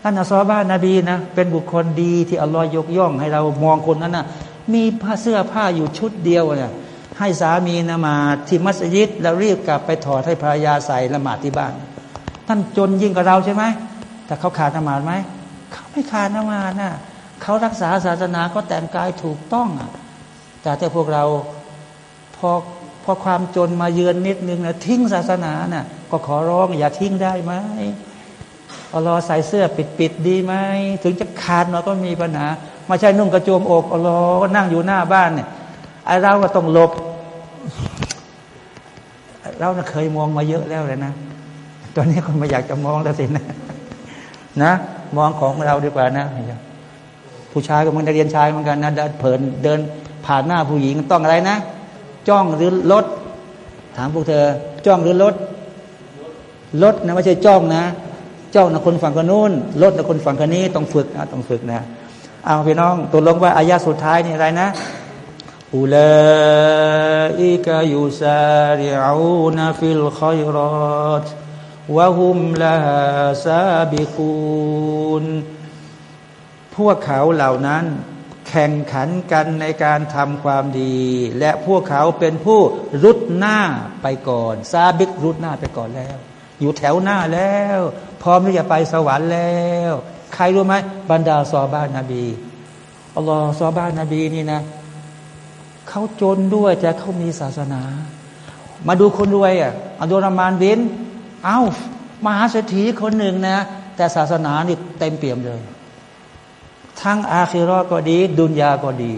ท่านอัซอบ้านนบีนะเป็นบุคคลดีที่อัลลอฮ์ยกย่องให้เรามองคนนั้นนะมีผ้าเสื้อผ้าอยู่ชุดเดียวเนี่ย ให้สามีนมาที่มัสยิดแล้วรีบกลับไปถอดให้ภรรยาใส่ละหมาดที่บ้าน ท่านจนยิ่งกว่าเราใช่ไหมแต่เขาขาดนมาดไหมเขาไม่ขาดนมาดนะเขารักษาศาสนาก็แต่งกายถูกต้องอะแต่ถ้าพวกเราพอพอความจนมาเยือนนิดนึงนะทิ้งศาสนานะ่ะ ก็ขอร้องอย่าทิ้งได้ไหมอัลอใส่เสื้อปิดปิดดีไหมถึงจะขาดเราก็มีปัญหาไม่ใช่นุ่งกระโจมอกอัลอก็นั่งอยู่หน้าบ้านเนี่ย ไอเราก็ต้องหลบ เราเคยมองมาเยอะแล้วเลยนะ ตอนนี้คนไม่อยากจะมองแล้วสินะนะ มองของเราดีกว่านะผู้ชายก็มันเรียนชายเหมือนกันนะเดินเผินเดินผ่านหน้าผู้หญิงต้องอะไรนะ จ้องหรือลด ถามพวกเธอ จ้องหรือลดลดนะไม่ใช่จ้องนะ จ้านะคนฝั่งคนนู้นลดนะคนฝั่งคนนี้ต้องฝึกนะต้องฝึกนะเอาพี่น้องตัวลงว่าอายาสุดท้ายนี่อะไรนะ أولئك يسارعون في الخيرات وهم لها سابقون พวกเขาเหล่านั้น แข่งขันกันในการทำความดี และพวกเขาเป็นผู้รุดหน้าไปก่อน سابق รุดหน้าไปก่อนแล้ว อยู่แถวหน้าแล้ว พร้อมที่จะไปสวรรค์แล้ว ใครรู้ไหมบรรดาซอบ้านนาบีอัลลอฮ์ซอบ้านนาบีนี่นะ เขาจนด้วยแต่เขามีศาสนา มาดูคนรวยอะอับดุลรามานบินเอา้ามหาเศรษฐีคนหนึ่งนะ แต่ศาสนานี่เต็มเปี่ยมเลย ทั้งอาคิรอก็ดี ดุนยาก็ดี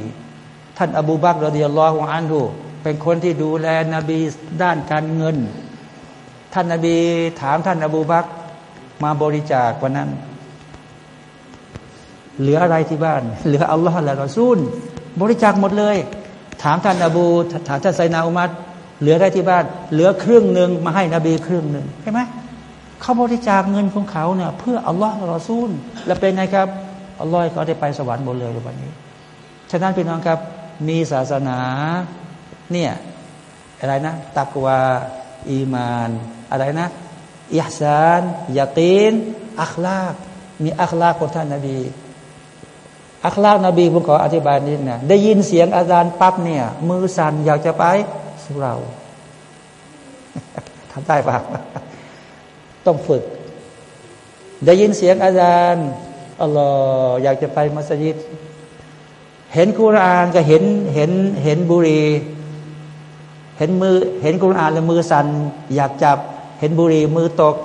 ท่านอบูบักรดิยัลลอฮุอันฮูเป็นคนที่ดูแลนบีด้านการเงิน ท่านนบีถามท่านอบูบักมาบริจาควันนั้น เหลืออะไรที่บ้าน เหลืออัลลอฮ์และรอซูล บริจาคหมดเลย ถามท่านอบู ถามท่านไซนาอุมัดเหลือได้ที่บ้าน เหลือครึ่งหนึ่งมาให้นบีครึ่งหนึ่งใช่ไหมเขาบริจาคเงินของเขาเนี่ยเพื่ออัลลอฮ์และรอซูล แล้วเป็นไงครับอัลลอฮ์เขาได้ไปสวรรค์หมดเลยในวันนี้ ฉะนั้นพี่น้องครับ มีศาสนาเนี่ยอะไรนะตักวาอีมาน อะไรนะอิฮซานยากีนอัคลาก มีอัคลากของท่านนาบี อัคลากนบีผมขออธิบายนิดนะได้ยินเสียงอาจารย์ปั๊บเนี่ย มือสั่นอยากจะไปสู่เราทำได้ปะต้องฝึก ได้ยินเสียงอาจารย์อัลลอฮ์อยากจะไปมัสยิด เห็นกุรอานก็เห็นเห็นเห็นบุรี เห็นมือ เห็นกุรอานแล้วมือสันอยากจับ เห็นบุรีมือตก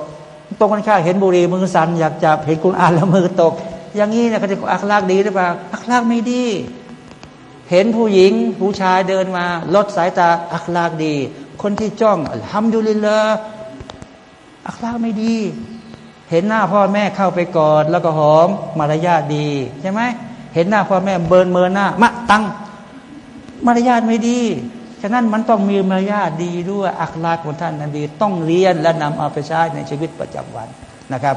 ตรงกันข้าเห็นบุรีมือสันอยากจับเห็นกุรอานแล้วมือตก อย่างนี้นี่ยเขาจะอัคลากดีหรือเปล่าอัคลากไม่ดี เห็นผู้หญิงผู้ชายเดินมา ลดสายตาอัคลากดี คนที่จ้องทำดูลิลละอัคลากไม่ดี เห็นหน้าพ่อแม่เข้าไปกอดแล้วก็หอมมารยาทดีใช่ไหมเห็นหน้าพ่อแม่เบินเมินหน้ามะตังมารยาทไม่ดีฉะนั้นมันต้องมีมารยาทดีด้วยอัคลากของท่านนั้นดี ต้องเรียนและนำเอาไปใช้ในชีวิตประจำวันนะครับ